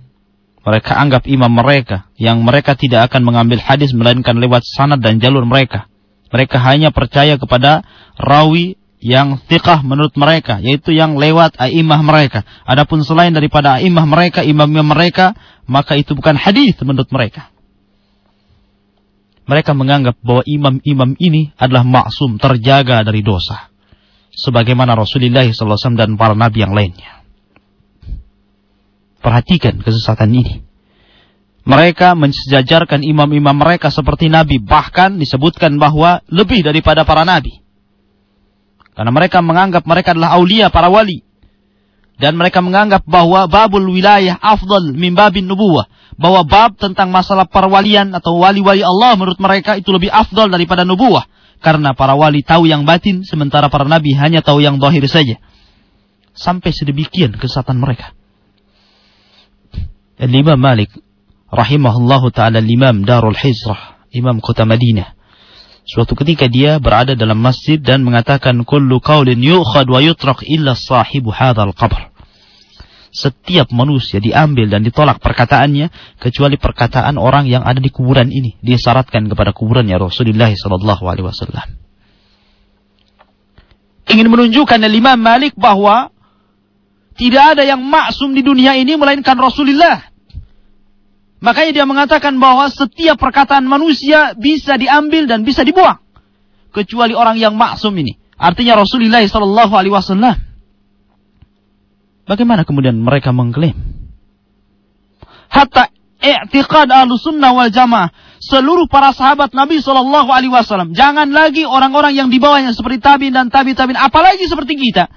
mereka anggap imam mereka yang mereka tidak akan mengambil hadis melainkan lewat sanad dan jalur mereka. Mereka hanya percaya kepada rawi yang thiqah menurut mereka, yaitu yang lewat a'immah mereka. Adapun selain daripada a'immah mereka, imam-imam mereka, maka itu bukan hadis menurut mereka. Mereka menganggap bahwa imam-imam ini adalah maksum, terjaga dari dosa. Sebagaimana Rasulullah SAW dan para nabi yang lainnya. Perhatikan kesesatan ini. Mereka mensejajarkan imam-imam mereka seperti nabi. Bahkan disebutkan bahwa lebih daripada para nabi. Karena mereka menganggap mereka adalah aulia, para wali. Dan mereka menganggap bahwa babul wilayah afdal min babin nubuwah. Bahwa bab tentang masalah perwalian atau wali-wali Allah menurut mereka itu lebih afdal daripada nubuwah. Karena para wali tahu yang batin, sementara para nabi hanya tahu yang dohir saja. Sampai sedemikian kesatan mereka. Dan Imam Malik, rahimahullahu ta'ala imam Darul Hizrah, imam kota Madinah. Suatu ketika dia berada dalam masjid dan mengatakan kullu qaulin yu'khad wa yutrak illa sahibu hadzal qabr. Setiap manusia diambil dan ditolak perkataannya kecuali perkataan orang yang ada di kuburan ini disyaratkan kepada kuburannya Rasulullah sallallahu alaihi wasallam. Ingin menunjukkan Imam Malik bahwa tidak ada yang maksum di dunia ini melainkan Rasulullah Makanya dia mengatakan bahwa setiap perkataan manusia bisa diambil dan bisa dibuang. Kecuali orang yang maksum ini. Artinya Rasulullah Sallallahu Alaihi Wasallam. Bagaimana kemudian mereka mengklaim? Hatta i'tiqad sunnah wal jamaah. Seluruh para sahabat Nabi Sallallahu Alaihi Wasallam. Jangan lagi orang-orang yang di bawahnya seperti tabi dan tabi tabi. Apalagi seperti kita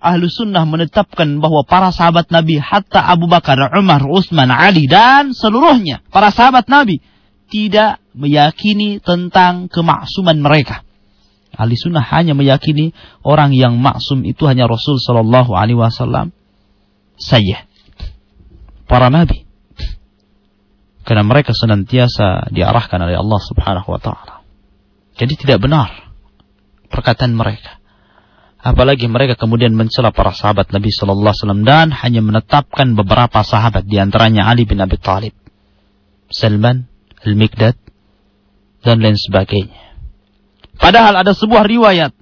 ahlu sunnah menetapkan bahwa para sahabat Nabi, hatta Abu Bakar, Umar, Utsman, Ali, dan seluruhnya, para sahabat Nabi, tidak meyakini tentang kemaksuman mereka. Ahli sunnah hanya meyakini orang yang maksum itu hanya Rasul Shallallahu Alaihi Wasallam saja. Para nabi. Karena mereka senantiasa diarahkan oleh Allah Subhanahu Wa Taala. Jadi tidak benar perkataan mereka. Apalagi mereka kemudian mencela para sahabat Nabi Shallallahu Alaihi Wasallam dan hanya menetapkan beberapa sahabat di antaranya Ali bin Abi Thalib, Salman, Al-Mikdad, dan lain sebagainya. Padahal ada sebuah riwayat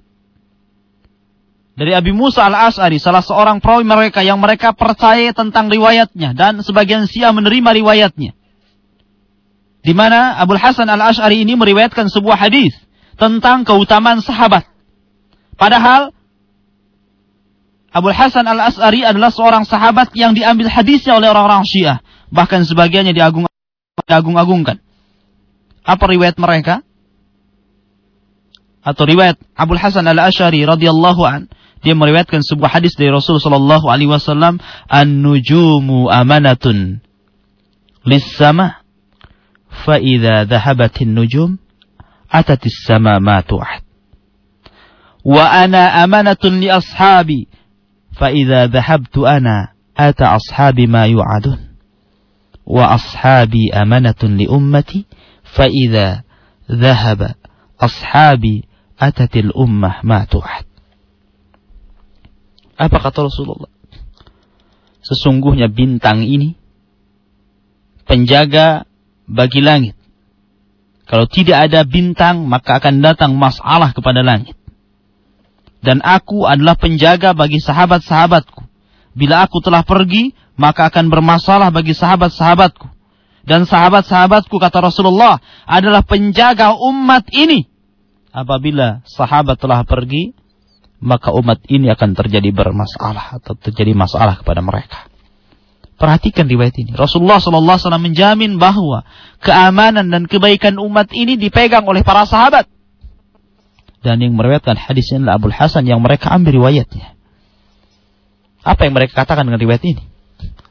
dari Abi Musa al-As'ari, salah seorang perawi mereka yang mereka percaya tentang riwayatnya dan sebagian sia menerima riwayatnya. Di mana Abu Hasan al-As'ari ini meriwayatkan sebuah hadis tentang keutamaan sahabat. Padahal Abu Hasan al-As'ari adalah seorang sahabat yang diambil hadisnya oleh orang-orang Syiah. Bahkan sebagiannya diagung, diagung-agungkan. Apa riwayat mereka? Atau riwayat Abu Hasan al-Ash'ari radhiyallahu an dia meriwayatkan sebuah hadis dari Rasul sallallahu alaihi wasallam an-nujumu amanatun lis-sama fa dhahabatin nujum atatis sama ma tu'ad wa ana amanatun li ashabi فإذا ذهبت أنا أتى أصحابي ما يوعدون وأصحابي أمنة لأمتي فإذا ذهب أصحابي أتت الأمة ما توعد Apa kata Rasulullah? Sesungguhnya bintang ini penjaga bagi langit. Kalau tidak ada bintang, maka akan datang masalah kepada langit. Dan aku adalah penjaga bagi sahabat-sahabatku. Bila aku telah pergi, maka akan bermasalah bagi sahabat-sahabatku. Dan sahabat-sahabatku, kata Rasulullah, adalah penjaga umat ini. Apabila sahabat telah pergi, maka umat ini akan terjadi bermasalah atau terjadi masalah kepada mereka. Perhatikan riwayat ini. Rasulullah SAW menjamin bahwa keamanan dan kebaikan umat ini dipegang oleh para sahabat. Dan yang meriwayatkan hadis ini adalah Abu Hasan yang mereka ambil riwayatnya. Apa yang mereka katakan dengan riwayat ini?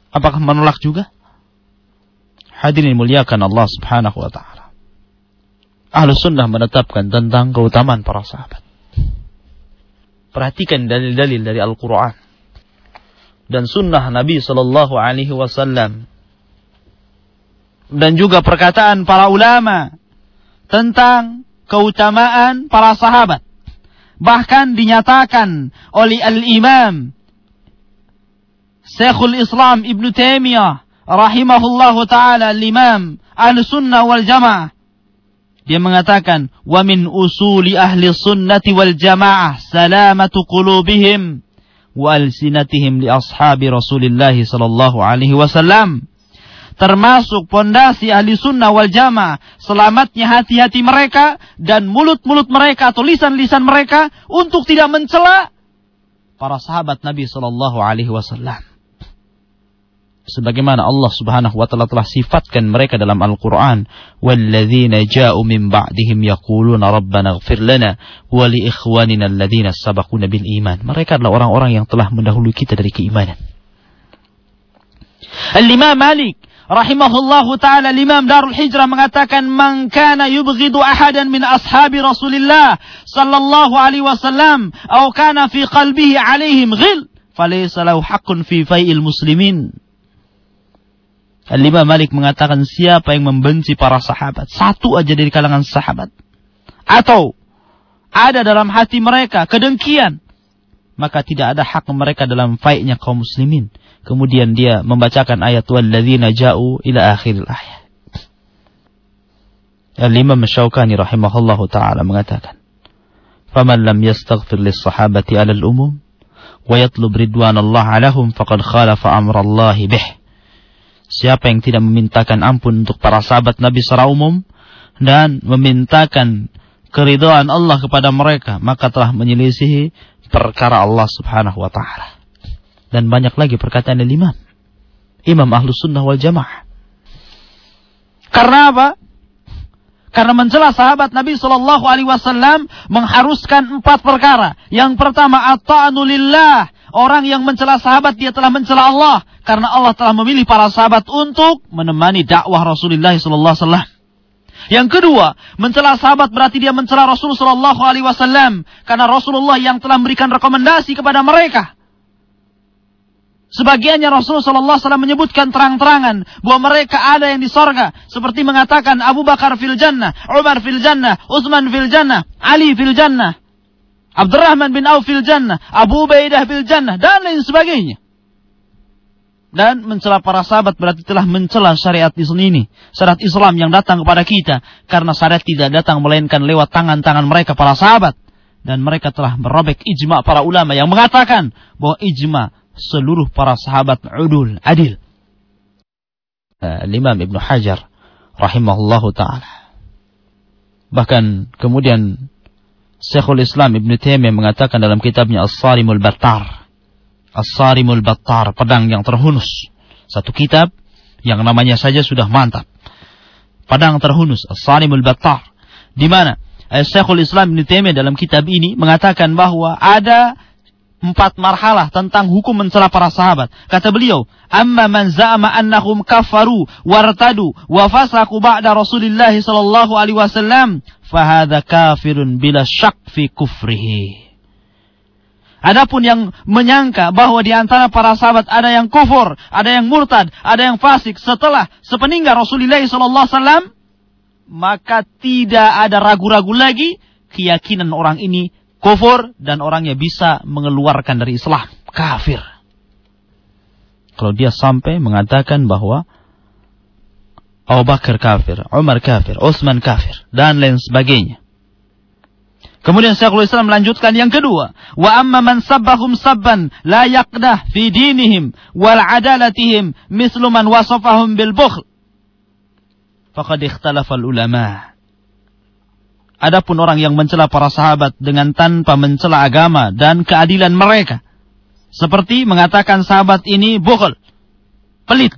Apakah menolak juga? Hadirin muliakan Allah Subhanahu wa taala. Ahlu sunnah menetapkan tentang keutamaan para sahabat. Perhatikan dalil-dalil dari Al-Quran dan sunnah Nabi Shallallahu Alaihi Wasallam dan juga perkataan para ulama tentang keutamaan para sahabat. Bahkan dinyatakan oleh Al-Imam Syekhul Islam Ibn Taimiyah rahimahullahu taala al-Imam Ahlussunnah wal Jamaah dia mengatakan wa min usuli ahli sunnati wal jamaah salamatu qulubihim wa alsinatihim li ashabi Rasulillah sallallahu alaihi wasallam. Termasuk pondasi ahli sunnah wal jamaah, selamatnya hati-hati mereka dan mulut-mulut mereka atau lisan-lisan mereka untuk tidak mencela para sahabat Nabi sallallahu alaihi wasallam. Sebagaimana Allah Subhanahu wa taala telah sifatkan mereka dalam Al-Qur'an walladzina ja'u min ba'dihim rabbana lana wa li ikhwanina alladzina mereka adalah orang-orang yang telah mendahului kita dari keimanan. Al-Imam Malik rahimahullahu taala Imam Darul Hijrah mengatakan man kana yubghidu ahadan min ashabi Rasulillah sallallahu alaihi wasallam atau kana fi qalbihi alaihim ghil falaysa lahu haqqun fi fai'il muslimin Al-Imam Malik mengatakan siapa yang membenci para sahabat. Satu aja dari kalangan sahabat. Atau ada dalam hati mereka kedengkian. Maka tidak ada hak mereka dalam faiknya kaum muslimin. Kemudian dia membacakan ayat walladzina ja'u ila akhir ayat. Al-Imam Syaukani rahimahullahu ta'ala mengatakan. Faman lam yastaghfir lis sahabati ala al-umum. Wa yatlub ridwan Allah alahum faqad khalafa amrallahi bih Siapa yang tidak memintakan ampun untuk para sahabat Nabi secara umum dan memintakan keridhaan Allah kepada mereka, maka telah menyelisihi perkara Allah Subhanahu wa taala. Dan banyak lagi perkataan dari imam. Imam Ahlus Sunnah wal Jamaah. Karena apa? Karena mencela sahabat Nabi Shallallahu Alaihi Wasallam mengharuskan empat perkara. Yang pertama, at-ta'anu Orang yang mencela sahabat dia telah mencela Allah karena Allah telah memilih para sahabat untuk menemani dakwah Rasulullah sallallahu alaihi wasallam. Yang kedua, mencela sahabat berarti dia mencela Rasul sallallahu alaihi wasallam karena Rasulullah yang telah memberikan rekomendasi kepada mereka. Sebagiannya Rasul Sallallahu Alaihi Wasallam menyebutkan terang-terangan bahwa mereka ada yang di sorga, seperti mengatakan Abu Bakar fil jannah, Umar fil jannah, Utsman fil jannah, Ali fil jannah. Abdurrahman bin Auf fil jannah, Abu Ubaidah fil jannah, dan lain sebagainya. Dan mencela para sahabat berarti telah mencela syariat Islam ini. Syariat Islam yang datang kepada kita. Karena syariat tidak datang melainkan lewat tangan-tangan mereka para sahabat. Dan mereka telah merobek ijma para ulama yang mengatakan bahwa ijma seluruh para sahabat udul, adil. Uh, Imam Ibn Hajar rahimahullahu ta'ala. Bahkan kemudian Syekhul Islam Ibn Taimiyah mengatakan dalam kitabnya As-Sarimul Battar. As-Sarimul Battar, pedang yang terhunus. Satu kitab yang namanya saja sudah mantap. Pedang terhunus, As-Sarimul Battar. Di mana Syekhul Islam Ibn Taimiyah dalam kitab ini mengatakan bahwa ada empat marhalah tentang hukum mencela para sahabat. Kata beliau, "Amma man za'ama annahum kafaru wartadu wa fasaku ba'da Rasulillah sallallahu alaihi wasallam fahadha kafirun bila syak fi kufrihi. Adapun yang menyangka bahwa di antara para sahabat ada yang kufur, ada yang murtad, ada yang fasik setelah sepeninggal Rasulullah SAW, maka tidak ada ragu-ragu lagi keyakinan orang ini kufur dan orangnya bisa mengeluarkan dari Islam, kafir. Kalau dia sampai mengatakan bahwa Abu Bakar kafir, Umar kafir, Utsman kafir, dan lain sebagainya. Kemudian Syekhul Islam melanjutkan yang kedua, wa amma man sabbahum sabban la yaqdah fi dinihim wal adalatihim mislu man wasafahum bil bukhl. Faqad ikhtalafa al ulama. Adapun orang yang mencela para sahabat dengan tanpa mencela agama dan keadilan mereka. Seperti mengatakan sahabat ini bukhl, pelit,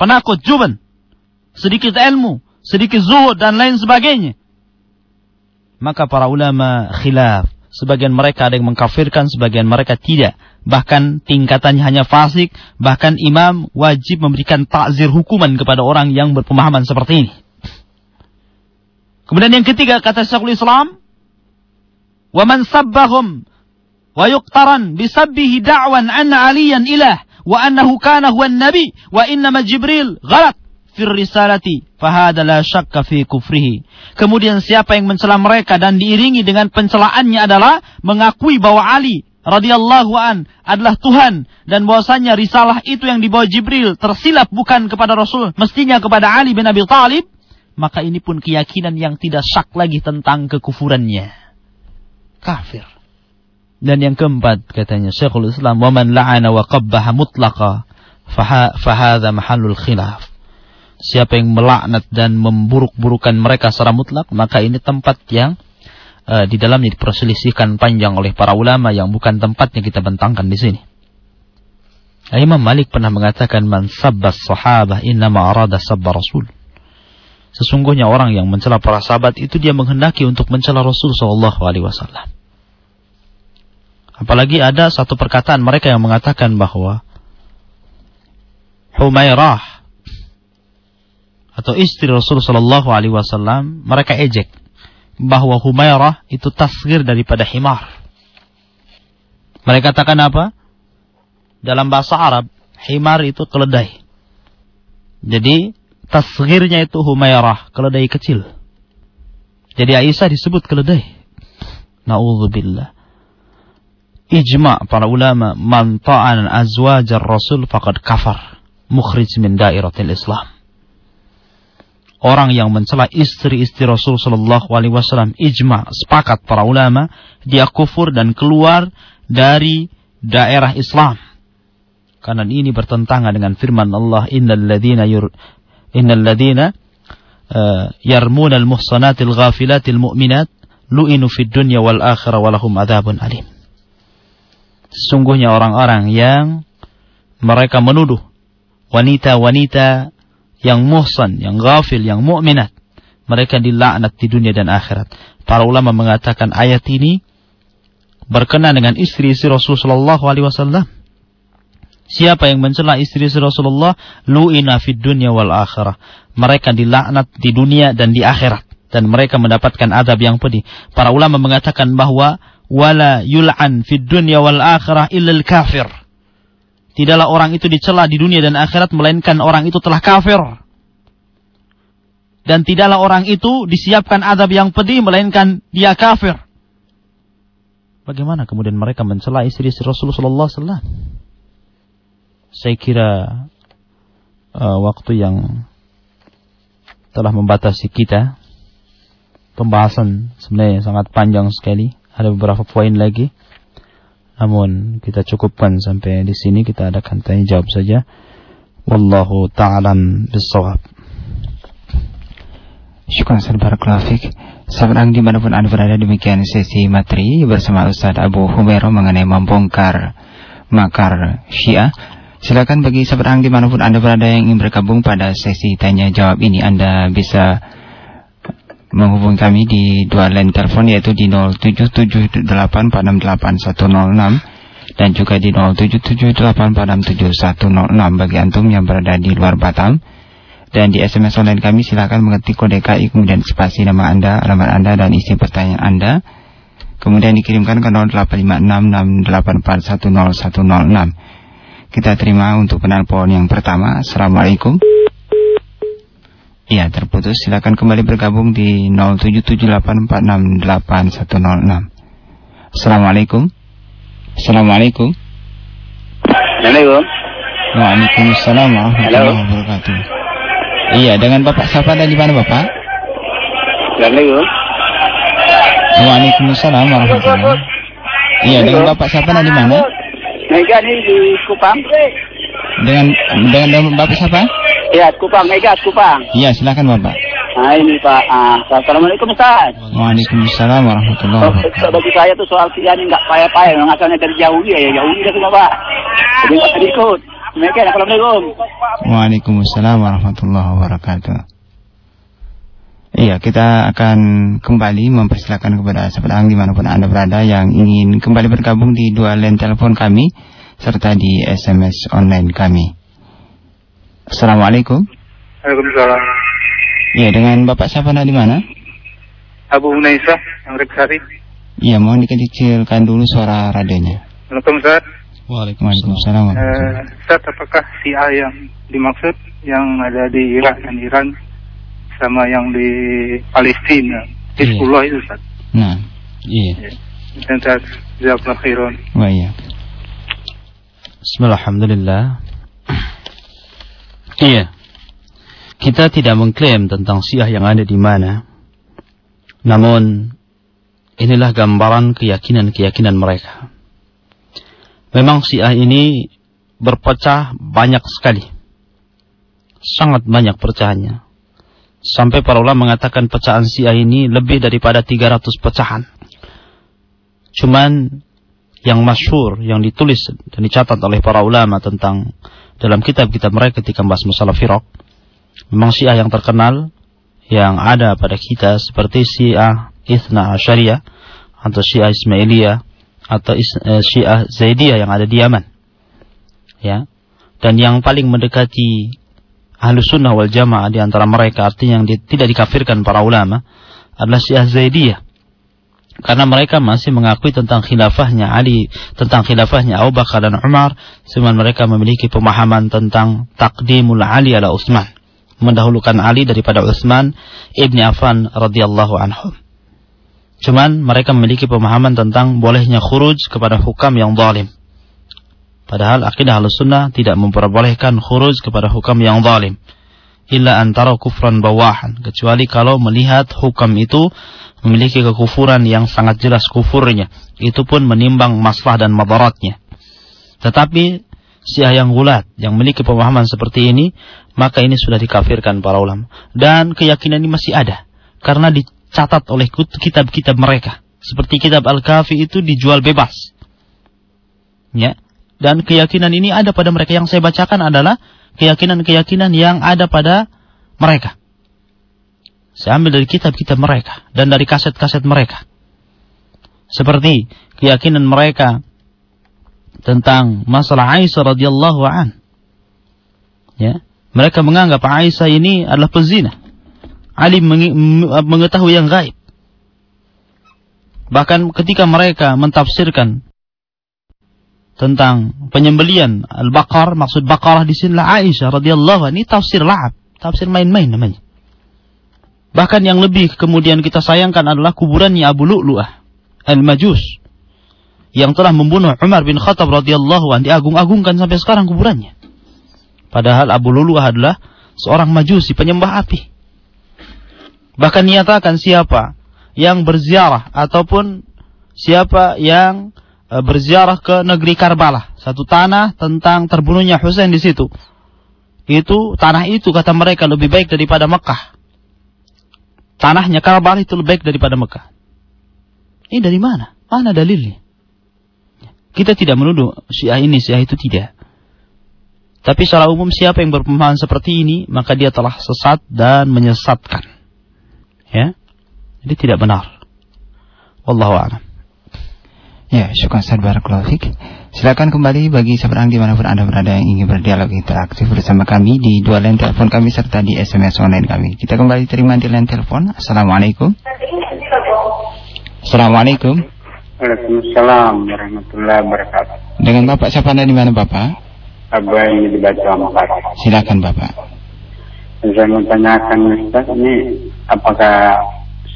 penakut, juban, sedikit ilmu, sedikit zuhud dan lain sebagainya maka para ulama khilaf. Sebagian mereka ada yang mengkafirkan, sebagian mereka tidak. Bahkan tingkatannya hanya fasik, bahkan imam wajib memberikan takzir hukuman kepada orang yang berpemahaman seperti ini. Kemudian yang ketiga kata Syekhul Islam, "Wa man sabbahum wa yuqtaran bisabbihi da'wan anna aliyan ilah wa annahu kana huwa nabi wa innama Jibril ghalat." Fir risalati fahada la syakka fi kufrihi. Kemudian siapa yang mencela mereka dan diiringi dengan pencelaannya adalah mengakui bahwa Ali radhiyallahu an adalah Tuhan dan bahwasanya risalah itu yang dibawa Jibril tersilap bukan kepada Rasul, mestinya kepada Ali bin Abi Thalib, maka ini pun keyakinan yang tidak syak lagi tentang kekufurannya. Kafir. Dan yang keempat katanya Syekhul Islam, "Wa man la'ana wa qabbaha mutlaqa fahadha mahallul khilaf." Siapa yang melaknat dan memburuk-burukan mereka secara mutlak, maka ini tempat yang uh, di dalamnya diperselisihkan panjang oleh para ulama yang bukan tempatnya kita bentangkan di sini. Imam Malik pernah mengatakan man sabbas sahabah inna arada sabba rasul. Sesungguhnya orang yang mencela para sahabat itu dia menghendaki untuk mencela Rasul sallallahu alaihi wasallam. Apalagi ada satu perkataan mereka yang mengatakan bahwa Humairah atau istri Rasul Shallallahu Alaihi Wasallam mereka ejek bahwa Humairah itu tasgir daripada himar. Mereka katakan apa? Dalam bahasa Arab, himar itu keledai. Jadi tasgirnya itu Humairah, keledai kecil. Jadi Aisyah disebut keledai. Nauzubillah. Ijma' para ulama man ta'an azwajar Rasul faqad kafar. Mukhrij min dairatil Islam orang yang mencela istri-istri Rasul Shallallahu Alaihi Wasallam ijma sepakat para ulama dia kufur dan keluar dari daerah Islam. Karena ini bertentangan dengan firman Allah innal ladzina yur innal ladzina uh, al muhsanatil ghafilatil mu'minat lu'inu fid dunya wal akhirah walahum adzabun alim. Sesungguhnya orang-orang yang mereka menuduh wanita-wanita yang muhsan, yang ghafil, yang mukminat. Mereka dilaknat di dunia dan akhirat. Para ulama mengatakan ayat ini berkenaan dengan istri-istri Rasulullah SAW. Siapa yang mencela istri-istri Rasulullah, lu'ina fid dunya wal akhirah. Mereka dilaknat di dunia dan di akhirat dan mereka mendapatkan adab yang pedih. Para ulama mengatakan bahwa wala yul'an fid dunya wal akhirah illal kafir. Tidaklah orang itu dicela di dunia dan akhirat melainkan orang itu telah kafir. Dan tidaklah orang itu disiapkan adab yang pedih melainkan dia kafir. Bagaimana kemudian mereka mencela istri-istri Rasulullah SAW? Saya kira uh, waktu yang telah membatasi kita. Pembahasan sebenarnya sangat panjang sekali. Ada beberapa poin lagi. Namun kita cukupkan sampai di sini kita adakan tanya jawab saja. Wallahu ta'alam bisawab. Syukur Ustaz Barakalafik Sahabat di mana pun Anda berada demikian sesi materi bersama Ustaz Abu Humairo mengenai membongkar makar Syiah. Silakan bagi sahabat Ang di mana pun Anda berada yang ingin bergabung pada sesi tanya jawab ini Anda bisa menghubungi kami di dua line telepon yaitu di 0778468106 dan juga di 0778467106 bagi antum yang berada di luar Batam dan di SMS online kami silakan mengetik kode KI kemudian spasi nama Anda, alamat Anda dan isi pertanyaan Anda. Kemudian dikirimkan ke 085668410106. Kita terima untuk penelpon yang pertama. Assalamualaikum. Iya, terputus. Silakan kembali bergabung di 0778468106. Assalamualaikum. Assalamualaikum. Assalamualaikum. Waalaikumsalam warahmatullahi wabarakatuh. Iya, dengan Bapak siapa dan di mana Bapak? Assalamualaikum. Waalaikumsalam warahmatullahi Iya, dengan Bapak siapa nah di mana? Mega nih di Kupang. Dengan dengan, Bapak siapa? Ya, Kupang, Mega, Kupang. Iya, silakan Bapak. Nah ini Pak, ah, Assalamualaikum Ustaz. Waalaikumsalam warahmatullahi Oh, wabarakatuh. bagi saya tuh soal ini nggak payah-payah, memang asalnya dari jauh ya, ya jauh dia semua Pak. Jadi nggak. Mega, Assalamualaikum. Waalaikumsalam warahmatullahi wabarakatuh. Iya, kita akan kembali mempersilakan kepada seberang di mana pun Anda berada yang ingin kembali bergabung di dua line telepon kami serta di SMS online kami. Assalamualaikum. Waalaikumsalam. Iya, dengan Bapak siapa di mana? Abu Unaisah, yang Sari. Iya, mohon dikecilkan dulu suara radionya. Assalamualaikum Ustaz. Waalaikumsalam warahmatullahi Eh, Ustaz, apakah Syiah yang dimaksud yang ada di Irak dan Iran sama yang di Palestina? Hizbullah itu Ustaz. Nah, Iya. Dan Ustaz, Jazakallah khairan. wah iya. Bismillah, alhamdulillah. Iya. Kita tidak mengklaim tentang Syiah yang ada di mana. Namun inilah gambaran keyakinan-keyakinan mereka. Memang Syiah ini berpecah banyak sekali. Sangat banyak pecahannya. Sampai para ulama mengatakan pecahan Syiah ini lebih daripada 300 pecahan. Cuman yang masyhur yang ditulis dan dicatat oleh para ulama tentang dalam kitab-kitab mereka ketika membahas masalah firaq memang syiah yang terkenal yang ada pada kita seperti syiah Ithna Asyariyah atau syiah Ismailiyah atau eh, syiah Zaidiyah yang ada di Yaman ya dan yang paling mendekati ahlu sunnah wal jamaah di antara mereka artinya yang di- tidak dikafirkan para ulama adalah syiah Zaidiyah karena mereka masih mengakui tentang khilafahnya Ali, tentang khilafahnya Abu Bakar dan Umar, sehingga mereka memiliki pemahaman tentang takdimul Ali ala Utsman, mendahulukan Ali daripada Utsman ibni Affan radhiyallahu anhum. Cuman mereka memiliki pemahaman tentang bolehnya khuruj kepada hukam yang zalim. Padahal akidah Ahlussunnah tidak memperbolehkan khuruj kepada hukam yang zalim. Illa antara kufran bawahan. Kecuali kalau melihat hukam itu memiliki kekufuran yang sangat jelas kufurnya. Itu pun menimbang masalah dan madaratnya. Tetapi Syiah yang gulat, yang memiliki pemahaman seperti ini, maka ini sudah dikafirkan para ulama. Dan keyakinan ini masih ada. Karena dicatat oleh kitab-kitab mereka. Seperti kitab Al-Kafi itu dijual bebas. Ya. Dan keyakinan ini ada pada mereka. Yang saya bacakan adalah keyakinan-keyakinan yang ada pada mereka. Saya ambil dari kitab-kitab mereka dan dari kaset-kaset mereka. Seperti keyakinan mereka tentang masalah Aisyah radhiyallahu an. Ya, mereka menganggap Aisyah ini adalah pezina. Ali mengetahui yang gaib. Bahkan ketika mereka mentafsirkan tentang penyembelian al-baqar, maksud baqarah di sini lah Aisyah radhiyallahu anha. Ini tafsir la'ab, tafsir main-main namanya. Bahkan yang lebih kemudian kita sayangkan adalah kuburannya Abu Lu'lu'ah al-Majus yang telah membunuh Umar bin Khattab radhiyallahu anhu diagung-agungkan sampai sekarang kuburannya. Padahal Abu Lu'lu'ah adalah seorang Majusi penyembah api. Bahkan nyatakan siapa yang berziarah ataupun siapa yang berziarah ke negeri Karbala, satu tanah tentang terbunuhnya Husain di situ. Itu tanah itu kata mereka lebih baik daripada Mekah. Tanahnya Karbala itu lebih baik daripada Mekah. Ini dari mana? Mana dalilnya? Kita tidak menuduh Syiah ini, Syiah itu tidak. Tapi secara umum siapa yang berpemahaman seperti ini, maka dia telah sesat dan menyesatkan. Ya. Jadi tidak benar. Wallahu a'lam. Ya, syukur Ustaz Barakallahu Fik. Silakan kembali bagi seberang di mana pun Anda berada yang ingin berdialog interaktif bersama kami di dua line telepon kami serta di SMS online kami. Kita kembali terima di line telepon. Assalamualaikum. Assalamualaikum. Waalaikumsalam warahmatullahi wabarakatuh. Dengan Bapak siapa Anda di mana Bapak? Apa yang dibaca Muhammad? Silakan Bapak. Saya mau tanyakan Ustaz, ini apakah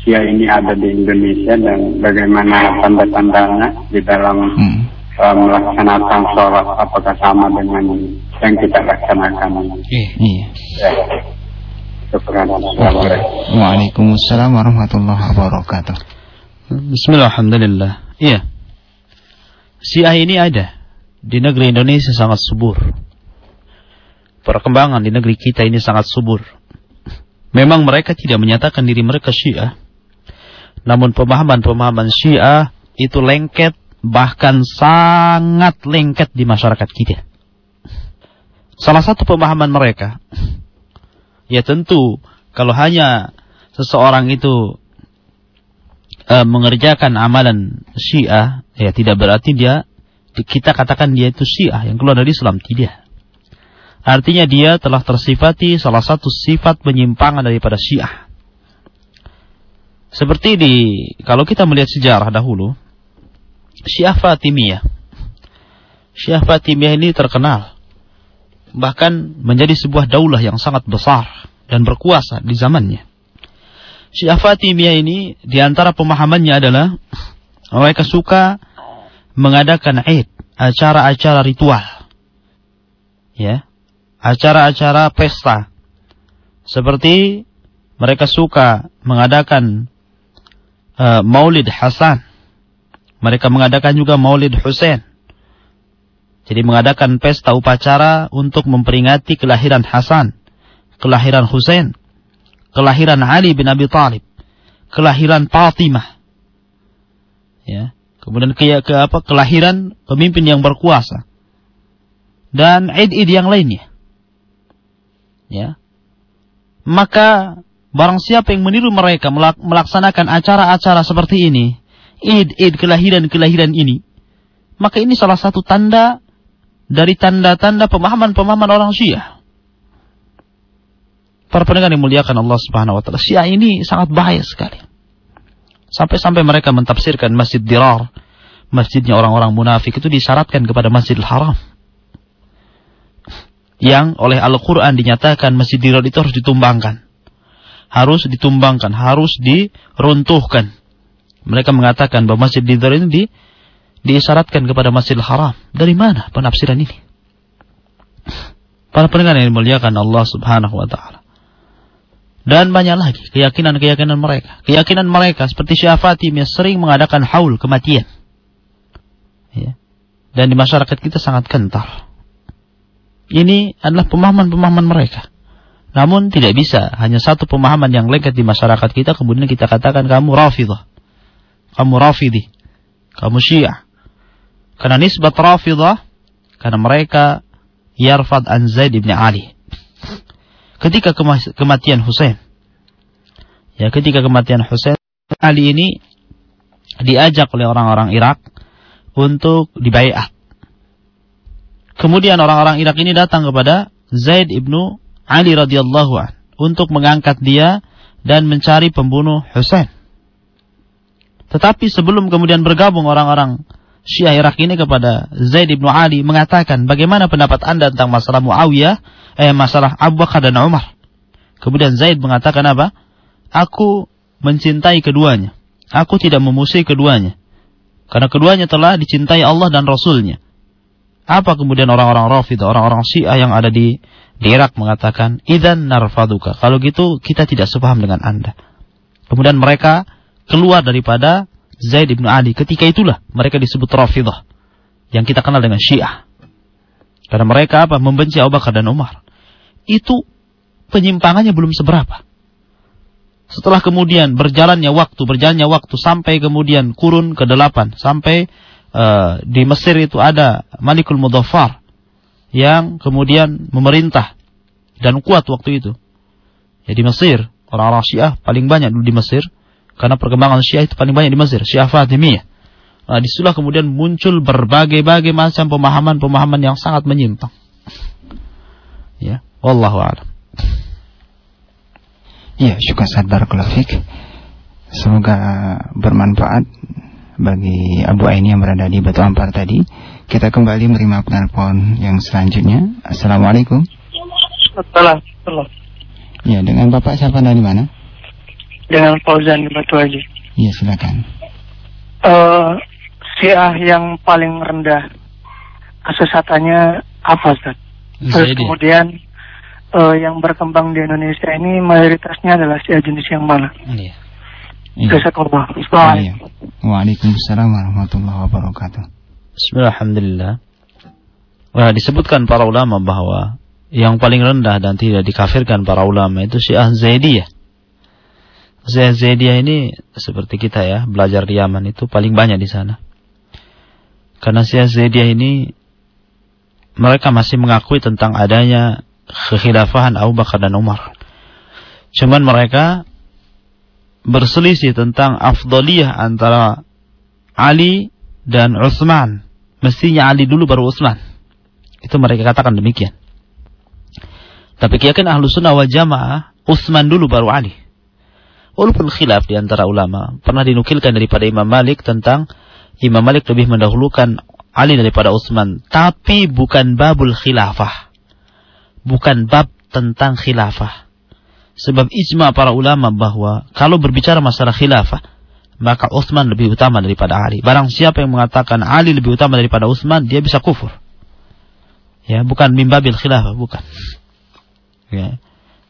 Syiah ini ada di Indonesia dan bagaimana tanda-tandanya di dalam Hmm. uh, melaksanakan sholat apakah sama dengan yang kita laksanakan? Iya. Ya. Syukur. Assalamualaikum. Waalaikumsalam warahmatullahi wabarakatuh. Bismillah, alhamdulillah. Iya. Syiah ini ada. Di negeri Indonesia sangat subur. Perkembangan di negeri kita ini sangat subur. Memang mereka tidak menyatakan diri mereka Syiah. Namun pemahaman-pemahaman Syiah itu lengket, bahkan sangat lengket di masyarakat kita. Salah satu pemahaman mereka, ya tentu kalau hanya seseorang itu e, mengerjakan amalan Syiah, ya tidak berarti dia kita katakan dia itu Syiah yang keluar dari Islam tidak. Artinya dia telah tersifati salah satu sifat penyimpangan daripada Syiah. Seperti di kalau kita melihat sejarah dahulu, Syiah Fatimiyah. Syiah Fatimiyah ini terkenal bahkan menjadi sebuah daulah yang sangat besar dan berkuasa di zamannya. Syiah Fatimiyah ini di antara pemahamannya adalah mereka suka mengadakan Eid, acara-acara ritual. Ya. Acara-acara pesta. Seperti mereka suka mengadakan uh, Maulid Hasan. Mereka mengadakan juga Maulid Husain. Jadi mengadakan pesta upacara untuk memperingati kelahiran Hasan, kelahiran Husain, kelahiran Ali bin Abi Thalib, kelahiran Fatimah. Ya. Kemudian ke, ke apa? Kelahiran pemimpin yang berkuasa. Dan id-id yang lainnya. Ya. Maka barang siapa yang meniru mereka melaksanakan acara-acara seperti ini, id-id kelahiran-kelahiran ini, maka ini salah satu tanda dari tanda-tanda pemahaman-pemahaman orang Syiah. Para pendengar yang muliakan Allah Subhanahu wa taala, Syiah ini sangat bahaya sekali. Sampai-sampai mereka mentafsirkan Masjid Dirar, masjidnya orang-orang munafik itu disyaratkan kepada Masjidil Haram. Yang oleh Al-Quran dinyatakan Masjid Dirar itu harus ditumbangkan. Harus ditumbangkan, harus diruntuhkan. Mereka mengatakan bahwa Masjid Dirar ini di, diisyaratkan kepada Masjidil Haram. Dari mana penafsiran ini? Para pendengar yang dimuliakan Allah Subhanahu wa taala. Dan banyak lagi keyakinan-keyakinan mereka. Keyakinan mereka seperti Syekh Fatimiyah sering mengadakan haul kematian. Ya. Dan di masyarakat kita sangat kental. Ini adalah pemahaman-pemahaman mereka. Namun tidak bisa hanya satu pemahaman yang lengket di masyarakat kita kemudian kita katakan kamu rafidah. Kamu rafidi. Kamu syiah. Karena nisbat rafidah karena mereka yarfad an Zaid ibn Ali ketika kematian Husain. Ya, ketika kematian Husain, Ali ini diajak oleh orang-orang Irak untuk dibayat. Kemudian orang-orang Irak ini datang kepada Zaid ibnu Ali radhiyallahu an untuk mengangkat dia dan mencari pembunuh Husain. Tetapi sebelum kemudian bergabung orang-orang Syiah Irak ini kepada Zaid ibnu Ali mengatakan bagaimana pendapat anda tentang masalah Muawiyah eh masalah Abu Bakar dan Umar. Kemudian Zaid mengatakan apa? Aku mencintai keduanya. Aku tidak memusuhi keduanya. Karena keduanya telah dicintai Allah dan Rasulnya. Apa kemudian orang-orang Rafidah, orang-orang Syiah yang ada di, di Irak mengatakan, Idan narfaduka. Kalau gitu kita tidak sepaham dengan anda. Kemudian mereka keluar daripada Zaid ibn Ali. Ketika itulah mereka disebut Rafidah. Yang kita kenal dengan Syiah. Karena mereka apa? Membenci Abu Bakar dan Umar itu penyimpangannya belum seberapa. Setelah kemudian berjalannya waktu, berjalannya waktu sampai kemudian kurun ke delapan, sampai uh, di Mesir itu ada Malikul Mudaffar yang kemudian memerintah dan kuat waktu itu. Ya di Mesir, orang-orang Syiah paling banyak dulu di Mesir karena perkembangan Syiah itu paling banyak di Mesir, Syiah Fatimiyah. Nah, di situlah kemudian muncul berbagai-bagai macam pemahaman-pemahaman yang sangat menyimpang. Ya. Wallahu a'lam. Ya, syukur sadar Fik. Semoga bermanfaat bagi Abu Aini yang berada di Batu Ampar tadi. Kita kembali menerima penelpon yang selanjutnya. Assalamualaikum. Assalamualaikum. Ya, dengan Bapak siapa dari mana? Dengan Fauzan di Batu Haji. Iya, silakan. Uh, Syiah yang paling rendah kesesatannya apa, Ustaz? Terus kemudian uh, yang berkembang di Indonesia ini mayoritasnya adalah si jenis yang mana? Iya. Iya. Assalamualaikum. Waalaikumsalam warahmatullahi wabarakatuh. Bismillahirrahmanirrahim. Nah, disebutkan para ulama bahwa yang paling rendah dan tidak dikafirkan para ulama itu Syiah Zaidiyah. Syiah Zaidiyah ini seperti kita ya, belajar di Yaman itu paling banyak di sana. Karena Syiah Zaidiyah ini mereka masih mengakui tentang adanya kekhilafahan Abu Bakar dan Umar. Cuman mereka berselisih tentang afdaliyah antara Ali dan Utsman. Mestinya Ali dulu baru Utsman. Itu mereka katakan demikian. Tapi keyakinan ahlu sunnah wal jamaah, Utsman dulu baru Ali. Walaupun khilaf di antara ulama. Pernah dinukilkan daripada Imam Malik tentang Imam Malik lebih mendahulukan Ali daripada Utsman, tapi bukan babul khilafah. Bukan bab tentang khilafah. Sebab ijma para ulama bahwa kalau berbicara masalah khilafah, maka Utsman lebih utama daripada Ali. Barang siapa yang mengatakan Ali lebih utama daripada Utsman, dia bisa kufur. Ya, bukan mimbabil khilafah, bukan. Ya.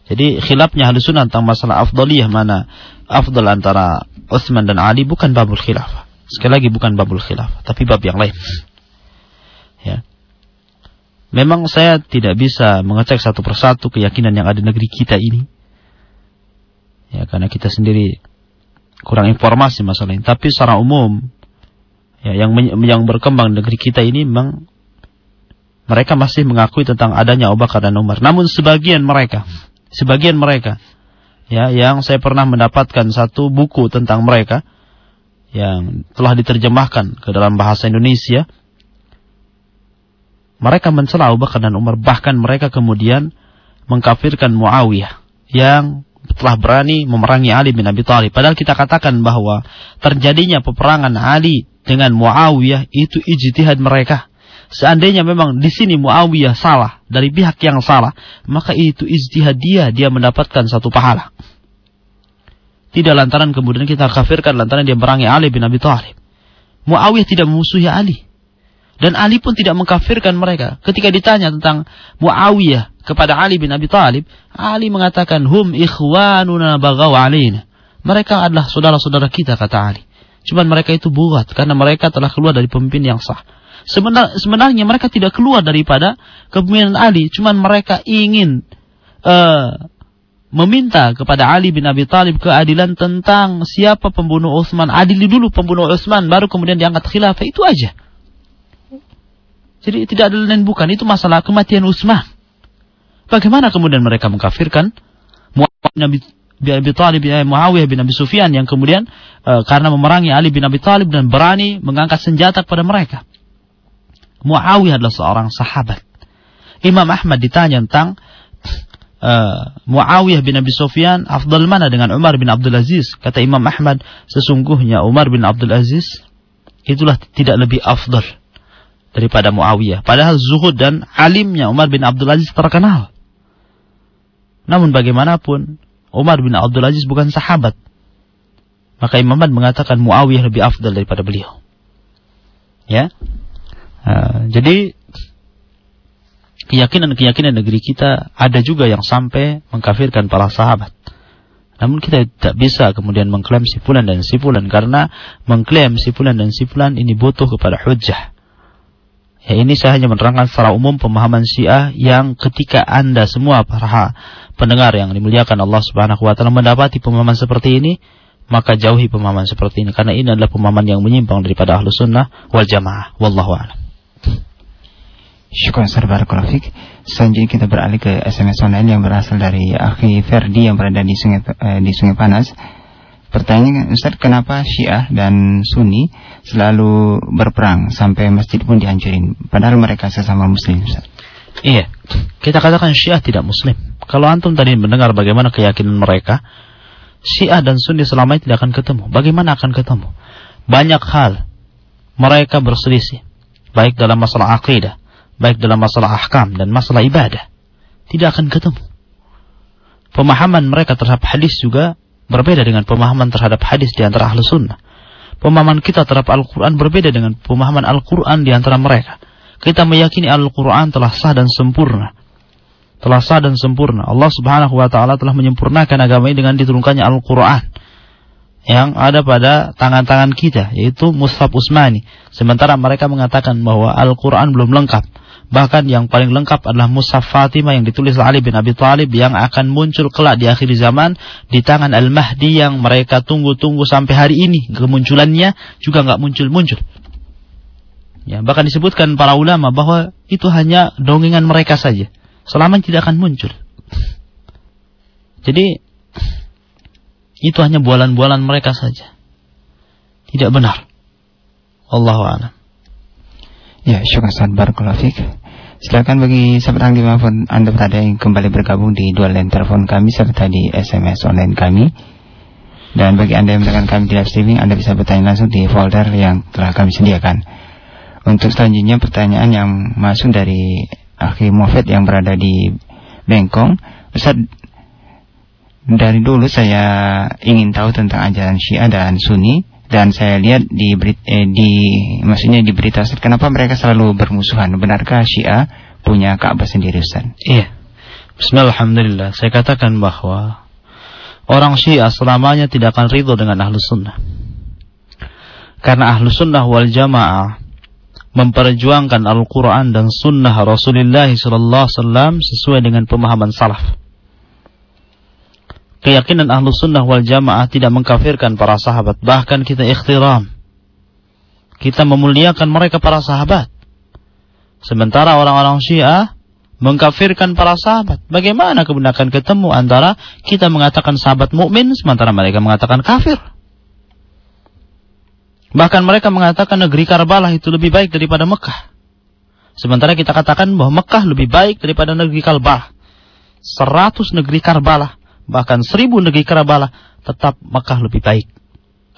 Jadi khilafnya ahli sunnah tentang masalah afdaliyah mana afdal antara Utsman dan Ali bukan babul khilafah. Sekali lagi bukan babul khilafah, tapi bab yang lain. Ya. Memang saya tidak bisa mengecek satu persatu keyakinan yang ada di negeri kita ini. Ya, karena kita sendiri kurang informasi masalah ini. Tapi secara umum, ya, yang yang berkembang negeri kita ini memang mereka masih mengakui tentang adanya Abu Bakar dan Umar. Namun sebagian mereka, sebagian mereka, ya, yang saya pernah mendapatkan satu buku tentang mereka yang telah diterjemahkan ke dalam bahasa Indonesia mereka mencela Abu Bakar dan Umar, bahkan mereka kemudian mengkafirkan Muawiyah yang telah berani memerangi Ali bin Abi Thalib. Padahal kita katakan bahwa terjadinya peperangan Ali dengan Muawiyah itu ijtihad mereka. Seandainya memang di sini Muawiyah salah dari pihak yang salah, maka itu ijtihad dia, dia mendapatkan satu pahala. Tidak lantaran kemudian kita kafirkan lantaran dia merangi Ali bin Abi Thalib. Muawiyah tidak memusuhi Ali. Dan Ali pun tidak mengkafirkan mereka. Ketika ditanya tentang Muawiyah kepada Ali bin Abi Thalib, Ali mengatakan, Hum ikhwanuna bagaw. Mereka adalah saudara-saudara kita, kata Ali. Cuman mereka itu buat, karena mereka telah keluar dari pemimpin yang sah. Sebenar, sebenarnya mereka tidak keluar daripada kepemimpinan Ali, cuman mereka ingin uh, meminta kepada Ali bin Abi Thalib keadilan tentang siapa pembunuh Utsman. Adili dulu pembunuh Utsman, baru kemudian diangkat khilafah. Itu aja. Jadi tidak ada lain bukan itu masalah kematian Utsman. Bagaimana kemudian mereka mengkafirkan Muawiyah bin Abi Thalib bin Muawiyah bin Abi Sufyan yang kemudian e, karena memerangi Ali bin Abi Thalib dan berani mengangkat senjata kepada mereka. Muawiyah adalah seorang sahabat. Imam Ahmad ditanya tentang e, Muawiyah bin Abi Sufyan afdal mana dengan Umar bin Abdul Aziz? Kata Imam Ahmad, sesungguhnya Umar bin Abdul Aziz itulah tidak lebih afdal daripada Muawiyah. Padahal zuhud dan alimnya Umar bin Abdul Aziz terkenal. Namun bagaimanapun, Umar bin Abdul Aziz bukan sahabat. Maka Imam Ahmad mengatakan Muawiyah lebih afdal daripada beliau. Ya. Uh, jadi keyakinan-keyakinan negeri kita ada juga yang sampai mengkafirkan para sahabat. Namun kita tidak bisa kemudian mengklaim sipulan dan sipulan karena mengklaim sipulan dan sipulan ini butuh kepada hujjah. Ya ini saya hanya menerangkan secara umum pemahaman Syiah yang ketika Anda semua para pendengar yang dimuliakan Allah Subhanahu wa taala mendapati pemahaman seperti ini, maka jauhi pemahaman seperti ini karena ini adalah pemahaman yang menyimpang daripada ahlu sunnah wal jamaah. Wallahu a'lam. Syukur serbar grafik. Selanjutnya kita beralih ke SMS online yang berasal dari Akhi Ferdi yang berada di Sungai eh, di Sungai Panas. Pertanyaan Ustaz, kenapa Syiah dan Sunni selalu berperang sampai masjid pun dihancurin? Padahal mereka sesama Muslim Ustaz. Iya, kita katakan Syiah tidak Muslim. Kalau antum tadi mendengar bagaimana keyakinan mereka, Syiah dan Sunni selama ini tidak akan ketemu. Bagaimana akan ketemu? Banyak hal mereka berselisih, baik dalam masalah akidah, baik dalam masalah ahkam dan masalah ibadah. Tidak akan ketemu. Pemahaman mereka terhadap hadis juga berbeda dengan pemahaman terhadap hadis di antara ahlu sunnah. Pemahaman kita terhadap Al-Quran berbeda dengan pemahaman Al-Quran di antara mereka. Kita meyakini Al-Quran telah sah dan sempurna. Telah sah dan sempurna. Allah subhanahu wa ta'ala telah menyempurnakan agama ini dengan diturunkannya Al-Quran. yang ada pada tangan-tangan kita yaitu Mushaf Usmani. Sementara mereka mengatakan bahwa Al-Qur'an belum lengkap. Bahkan yang paling lengkap adalah Mushaf Fatimah yang ditulis Ali bin Abi Thalib yang akan muncul kelak di akhir zaman di tangan Al-Mahdi yang mereka tunggu-tunggu sampai hari ini. Kemunculannya juga nggak muncul-muncul. Ya, bahkan disebutkan para ulama bahwa itu hanya dongengan mereka saja. Selama tidak akan muncul. Jadi itu hanya bualan-bualan mereka saja. Tidak benar. Allahu a'lam. Ya, syukur barakallahu Silakan bagi sahabat Anggi maupun Anda berada yang kembali bergabung di dua line telepon kami serta di SMS online kami. Dan bagi Anda yang mendengar kami di live streaming, Anda bisa bertanya langsung di folder yang telah kami sediakan. Untuk selanjutnya pertanyaan yang masuk dari Akhi Mofet yang berada di Bengkong. Ustaz, dari dulu saya ingin tahu tentang ajaran Syiah dan Sunni dan saya lihat di eh, di maksudnya di berita kenapa mereka selalu bermusuhan benarkah Syiah punya Ka'bah sendiri Ustaz? Iya. Bismillahirrahmanirrahim. Saya katakan bahwa orang Syiah selamanya tidak akan ridho dengan ahlu sunnah. Karena ahlu sunnah wal jamaah memperjuangkan Al-Quran dan sunnah Rasulullah SAW sesuai dengan pemahaman salaf keyakinan ahlu sunnah wal jamaah tidak mengkafirkan para sahabat. Bahkan kita ikhtiram. Kita memuliakan mereka para sahabat. Sementara orang-orang syiah mengkafirkan para sahabat. Bagaimana kebenaran ketemu antara kita mengatakan sahabat mukmin sementara mereka mengatakan kafir? Bahkan mereka mengatakan negeri Karbala itu lebih baik daripada Mekah. Sementara kita katakan bahwa Mekah lebih baik daripada negeri Karbala. Seratus negeri Karbala bahkan seribu negeri Karbala, tetap Mekah lebih baik.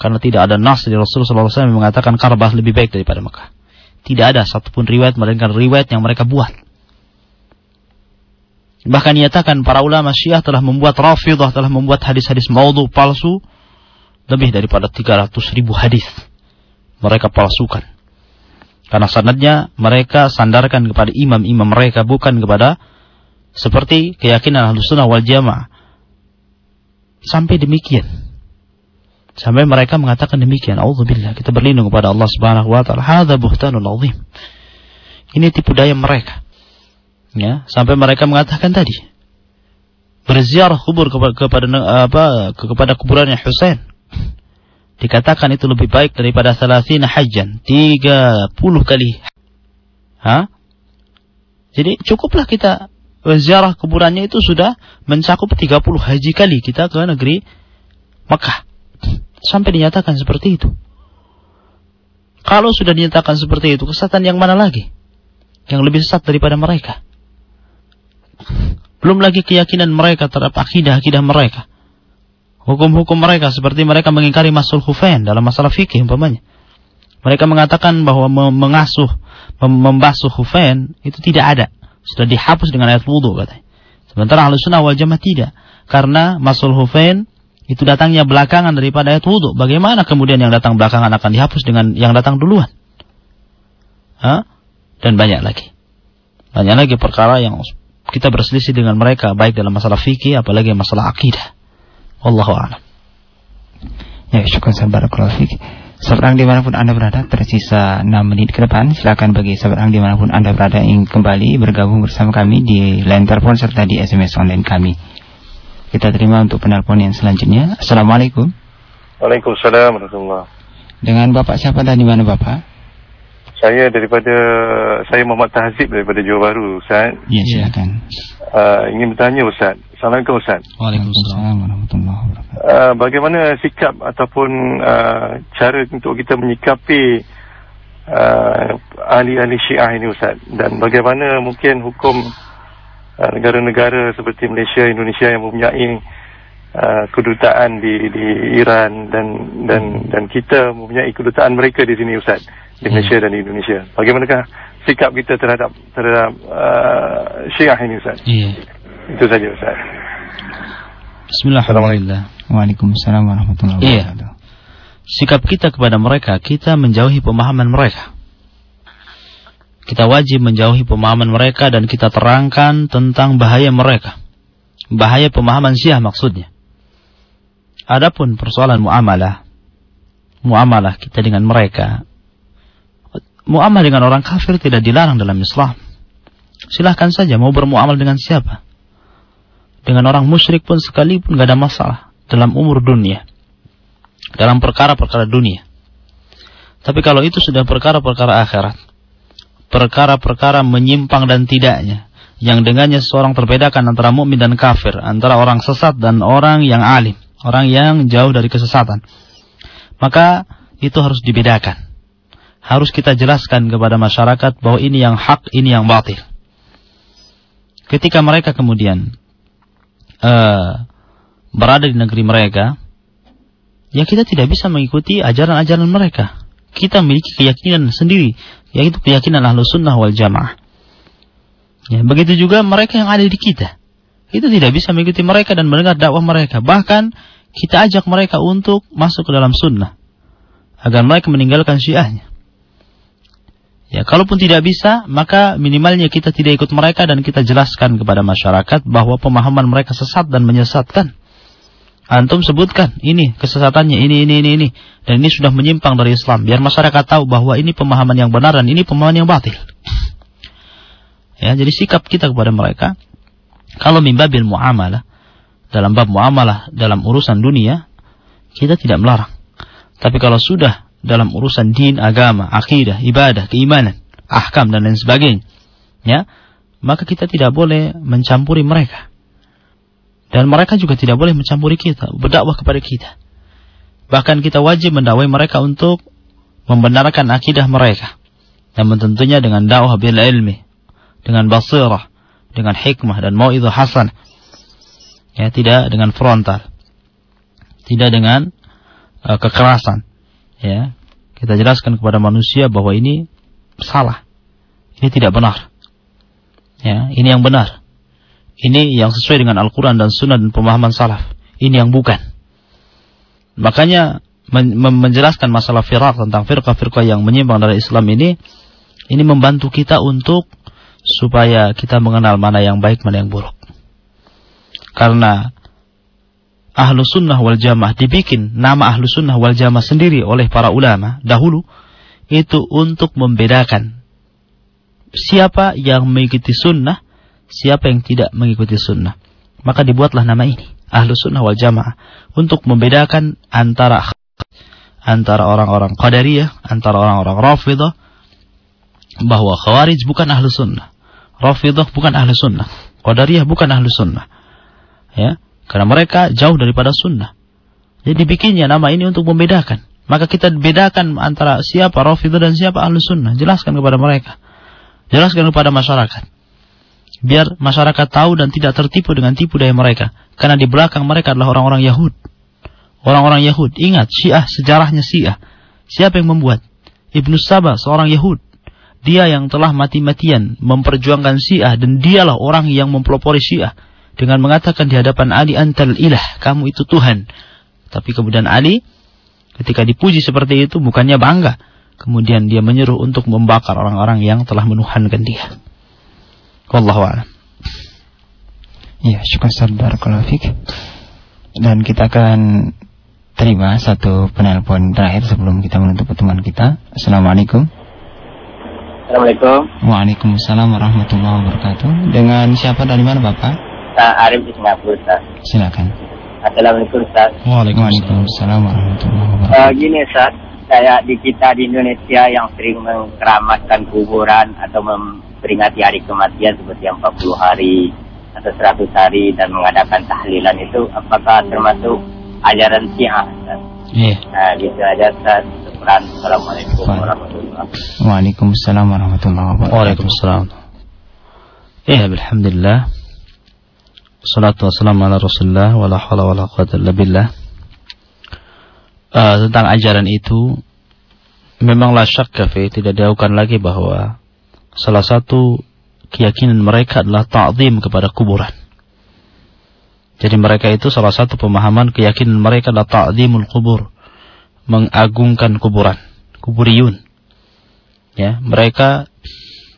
Karena tidak ada nas dari Rasulullah SAW yang mengatakan Karbala lebih baik daripada Mekah. Tidak ada satupun riwayat, melainkan riwayat yang mereka buat. Bahkan nyatakan para ulama syiah telah membuat rafidah, telah membuat hadis-hadis maudhu palsu, lebih daripada 300 ribu hadis. Mereka palsukan. Karena sanadnya mereka sandarkan kepada imam-imam mereka, bukan kepada seperti keyakinan ahlu sunnah wal jamaah Sampai demikian. Sampai mereka mengatakan demikian. Alhamdulillah. Kita berlindung kepada Allah Subhanahu wa taala. Hadza buhtanul azim. Ini tipu daya mereka. Ya, sampai mereka mengatakan tadi berziarah kubur kepada kepada apa kepada kuburannya Husain. Dikatakan itu lebih baik daripada salasina hajjan, 30 kali. Ha? Jadi cukuplah kita ziarah kuburannya itu sudah mencakup 30 haji kali kita ke negeri Mekah. Sampai dinyatakan seperti itu. Kalau sudah dinyatakan seperti itu, kesatan yang mana lagi? Yang lebih sesat daripada mereka. Belum lagi keyakinan mereka terhadap akidah-akidah mereka. Hukum-hukum mereka seperti mereka mengingkari masul hufain dalam masalah fikih umpamanya. Mereka mengatakan bahwa mengasuh, membasuh hufain itu tidak ada sudah dihapus dengan ayat wudhu katanya. Sementara ahlu sunnah wal jamaah tidak. Karena masul hufain itu datangnya belakangan daripada ayat wudhu. Bagaimana kemudian yang datang belakangan akan dihapus dengan yang datang duluan? Hah? Dan banyak lagi. Banyak lagi perkara yang kita berselisih dengan mereka baik dalam masalah fikih apalagi masalah akidah. Wallahu a'lam. Ya, syukur sabar kalau fikih. Seberang di mana pun Anda berada, tersisa 6 menit ke depan. Silakan bagi seberang di mana pun Anda berada ingin kembali bergabung bersama kami di line telepon serta di SMS online kami. Kita terima untuk penelpon yang selanjutnya. Assalamualaikum. Waalaikumsalam warahmatullahi Dengan Bapak siapa dan di mana Bapak? Saya daripada saya Muhammad Tahzib daripada Johor Bahru, Ustaz. Ya, silakan. Uh, ingin bertanya Ustaz. Assalamualaikum Ustaz. Waalaikumsalam warahmatullahi wabarakatuh. Uh, bagaimana sikap ataupun uh, cara untuk kita menyikapi uh, ahli-ahli Syiah ini Ustaz dan bagaimana mungkin hukum uh, negara-negara seperti Malaysia, Indonesia yang mempunyai uh, kedutaan di di Iran dan dan dan kita mempunyai kedutaan mereka di sini Ustaz di. Malaysia hmm. dan di Indonesia. Bagaimanakah sikap kita terhadap terhadap uh, Syiah ini Ustaz? Iya. Itu saja Ustaz. Bismillahirrahmanirrahim. Waalaikumsalam warahmatullahi iya. wabarakatuh. Iya. Sikap kita kepada mereka, kita menjauhi pemahaman mereka. Kita wajib menjauhi pemahaman mereka dan kita terangkan tentang bahaya mereka. Bahaya pemahaman Syiah maksudnya adapun persoalan muamalah, muamalah kita dengan mereka, muamalah dengan orang kafir tidak dilarang dalam Islam. Silahkan saja mau bermuamal dengan siapa. Dengan orang musyrik pun sekalipun gak ada masalah dalam umur dunia. Dalam perkara-perkara dunia. Tapi kalau itu sudah perkara-perkara akhirat, perkara-perkara menyimpang dan tidaknya, yang dengannya seorang terbedakan antara mukmin dan kafir, antara orang sesat dan orang yang alim, orang yang jauh dari kesesatan. Maka itu harus dibedakan. Harus kita jelaskan kepada masyarakat bahwa ini yang hak, ini yang batil. Ketika mereka kemudian uh, berada di negeri mereka, ya kita tidak bisa mengikuti ajaran-ajaran mereka. Kita memiliki keyakinan sendiri, yaitu keyakinan ahlu sunnah wal jamaah. Ya, begitu juga mereka yang ada di kita. Itu tidak bisa mengikuti mereka dan mendengar dakwah mereka. Bahkan kita ajak mereka untuk masuk ke dalam sunnah. Agar mereka meninggalkan syiahnya. Ya, kalaupun tidak bisa, maka minimalnya kita tidak ikut mereka dan kita jelaskan kepada masyarakat bahwa pemahaman mereka sesat dan menyesatkan. Antum sebutkan ini kesesatannya ini ini ini ini dan ini sudah menyimpang dari Islam biar masyarakat tahu bahwa ini pemahaman yang benar dan ini pemahaman yang batil. Ya, jadi sikap kita kepada mereka kalau mimbabil muamalah dalam bab muamalah dalam urusan dunia kita tidak melarang. Tapi kalau sudah dalam urusan din, agama, akidah, ibadah, keimanan, ahkam dan lain sebagainya, ya, maka kita tidak boleh mencampuri mereka. Dan mereka juga tidak boleh mencampuri kita, berdakwah kepada kita. Bahkan kita wajib mendakwai mereka untuk membenarkan akidah mereka. Namun tentunya dengan dakwah bil ilmi, dengan basirah, dengan hikmah dan mau itu hasan. Ya, tidak dengan frontal. Tidak dengan uh, kekerasan. Ya, kita jelaskan kepada manusia bahwa ini salah. Ini tidak benar. Ya, ini yang benar. Ini yang sesuai dengan Al-Quran dan Sunnah dan pemahaman salaf. Ini yang bukan. Makanya men menjelaskan masalah firak tentang firqah-firqah yang menyimpang dari Islam ini, ini membantu kita untuk supaya kita mengenal mana yang baik, mana yang buruk. Karena ahlu sunnah wal jamaah dibikin nama ahlu sunnah wal jamaah sendiri oleh para ulama dahulu itu untuk membedakan siapa yang mengikuti sunnah, siapa yang tidak mengikuti sunnah. Maka dibuatlah nama ini ahlu sunnah wal jamaah untuk membedakan antara antara orang-orang qadariyah, antara orang-orang rafidah, bahwa Khawarij bukan ahlu sunnah. Rafidah bukan ahlu sunnah. Qadariyah bukan ahlu sunnah. Ya, karena mereka jauh daripada sunnah. Jadi bikinnya nama ini untuk membedakan. Maka kita bedakan antara siapa Rafidah dan siapa ahlu sunnah. Jelaskan kepada mereka. Jelaskan kepada masyarakat. Biar masyarakat tahu dan tidak tertipu dengan tipu daya mereka. Karena di belakang mereka adalah orang-orang Yahud. Orang-orang Yahud. Ingat, Syiah, sejarahnya Syiah. Siapa yang membuat? Ibnu Sabah, seorang Yahud. Dia yang telah mati-matian memperjuangkan Syiah dan dialah orang yang mempelopori Syiah dengan mengatakan di hadapan Ali antal ilah, kamu itu Tuhan. Tapi kemudian Ali ketika dipuji seperti itu bukannya bangga, kemudian dia menyuruh untuk membakar orang-orang yang telah menuhankan dia. Wallahu a'lam. Ya, syukur barakallahu Dan kita akan terima satu penelpon terakhir sebelum kita menutup pertemuan kita. Assalamualaikum. Assalamualaikum. Waalaikumsalam warahmatullahi wabarakatuh. Dengan siapa dari mana Bapak? Saya Arif di Singapura, Ustaz. Silakan. Assalamualaikum, Ustaz. Waalaikumsalam warahmatullahi wabarakatuh. Uh, gini, Ustaz. Saya di kita di Indonesia yang sering mengkeramatkan kuburan atau memperingati hari kematian seperti yang 40 hari atau 100 hari dan mengadakan tahlilan itu apakah termasuk ajaran Syiah, Ustaz? Iya. Nah, gitu aja, Ustaz. Assalamualaikum warahmatullahi wabarakatuh. Waalaikumsalam warahmatullahi wabarakatuh. Waalaikumsalam. Ya, alhamdulillah. Salatu wassalamu ala Rasulullah wa la haula wa la. Uh, tentang ajaran itu memanglah kafe tidak dilakukan lagi bahwa salah satu keyakinan mereka adalah ta'zim kepada kuburan. Jadi mereka itu salah satu pemahaman keyakinan mereka adalah ta'zimul kubur mengagungkan kuburan, kuburiyun. Ya, mereka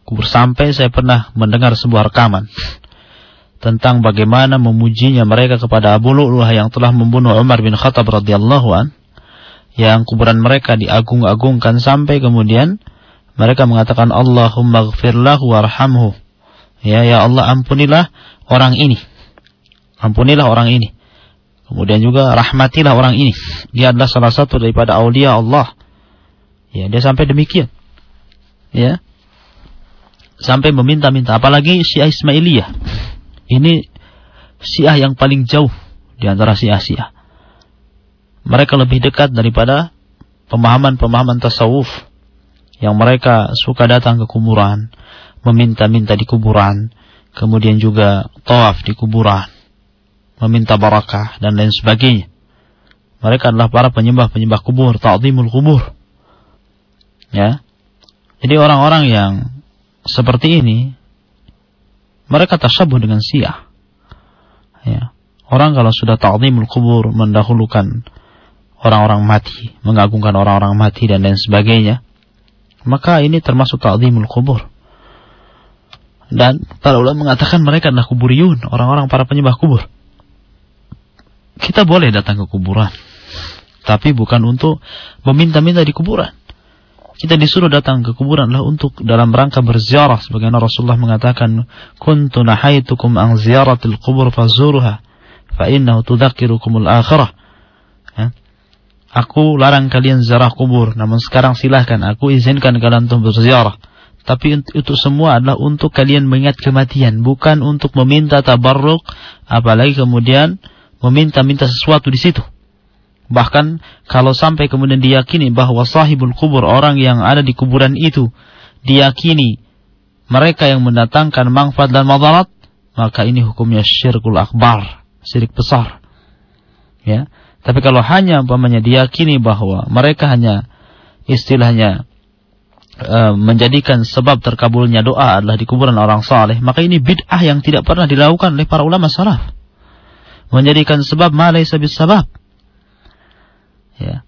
kubur sampai saya pernah mendengar sebuah rekaman. Tentang bagaimana memujinya mereka kepada Abu Lu'lu'ah yang telah membunuh Umar bin Khattab radhiyallahu an yang kuburan mereka diagung-agungkan sampai kemudian mereka mengatakan Allahumma gfirlahu warhamhu. Ya ya Allah ampunilah orang ini. Ampunilah orang ini. Kemudian juga rahmatilah orang ini. Dia adalah salah satu daripada aulia Allah. Ya dia sampai demikian. Ya. Sampai meminta-minta. Apalagi Syiah Ismailiyah ini Syiah yang paling jauh di antara Syiah-Syiah. Mereka lebih dekat daripada pemahaman-pemahaman tasawuf yang mereka suka datang ke kuburan meminta-minta di kuburan kemudian juga tawaf di kuburan meminta barakah dan lain sebagainya. Mereka adalah para penyembah-penyembah kubur ta'zimul kubur. Ya. Jadi orang-orang yang seperti ini mereka tasabuh dengan Syiah. Ya. Orang kalau sudah ta'zimul kubur mendahulukan orang-orang mati, mengagungkan orang-orang mati dan lain sebagainya, maka ini termasuk ta'zimul kubur. Dan para ulama mengatakan mereka adalah kuburiyun, orang-orang para penyembah kubur. Kita boleh datang ke kuburan, tapi bukan untuk meminta-minta di kuburan kita disuruh datang ke kuburan adalah untuk dalam rangka berziarah. Sebagaimana Rasulullah mengatakan kuntu nahaitukum an ziyaratil qubur fazuruha fa innahu tudzakirukumul akhirah. Ya. aku larang kalian ziarah kubur namun sekarang silahkan. Aku izinkan kalian untuk berziarah. Tapi itu semua adalah untuk kalian mengingat kematian bukan untuk meminta tabarruk apalagi kemudian meminta-minta sesuatu di situ Bahkan kalau sampai kemudian diyakini bahwa sahibul kubur orang yang ada di kuburan itu diyakini mereka yang mendatangkan manfaat dan madarat, maka ini hukumnya syirkul akbar, syirik besar. Ya. Tapi kalau hanya umpamanya diyakini bahwa mereka hanya istilahnya e, menjadikan sebab terkabulnya doa adalah di kuburan orang saleh, maka ini bid'ah yang tidak pernah dilakukan oleh para ulama salaf. Menjadikan sebab ma laysa sebab Ya.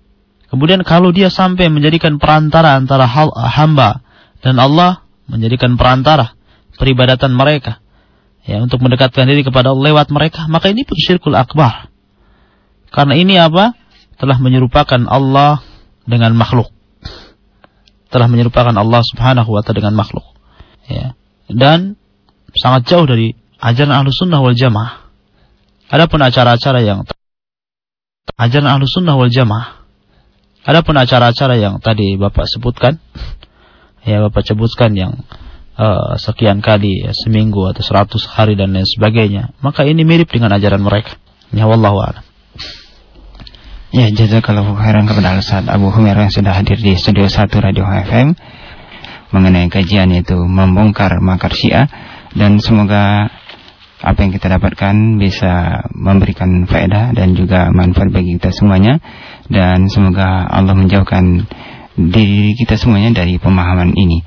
Kemudian kalau dia sampai menjadikan perantara antara hamba dan Allah, menjadikan perantara peribadatan mereka, ya untuk mendekatkan diri kepada Allah lewat mereka, maka ini pun syirkul akbar. Karena ini apa? Telah menyerupakan Allah dengan makhluk. Telah menyerupakan Allah Subhanahu wa taala dengan makhluk. Ya. Dan sangat jauh dari ajaran Ahlus Sunnah wal Jamaah. Adapun acara-acara yang ajaran ahlu sunnah wal jamaah. Adapun acara-acara yang tadi Bapak sebutkan, ya Bapak sebutkan yang uh, sekian kali ya, seminggu atau seratus hari dan lain sebagainya, maka ini mirip dengan ajaran mereka. Ya wallahu a'lam. Ya, jazakallahu khairan kepada Al-Ustaz Abu Humir yang sudah hadir di Studio 1 Radio FM mengenai kajian itu membongkar makar Syiah dan semoga apa yang kita dapatkan bisa memberikan faedah dan juga manfaat bagi kita semuanya dan semoga Allah menjauhkan diri kita semuanya dari pemahaman ini.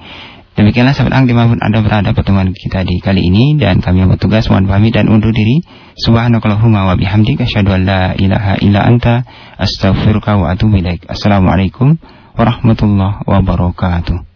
Demikianlah sahabat ang di mana pun anda berada pertemuan kita di kali ini dan kami yang bertugas mohon pamit dan undur diri. Subhanakallahumma wa bihamdika asyhadu an la ilaha illa anta astaghfiruka wa atubu ilaik. Assalamualaikum warahmatullahi wabarakatuh.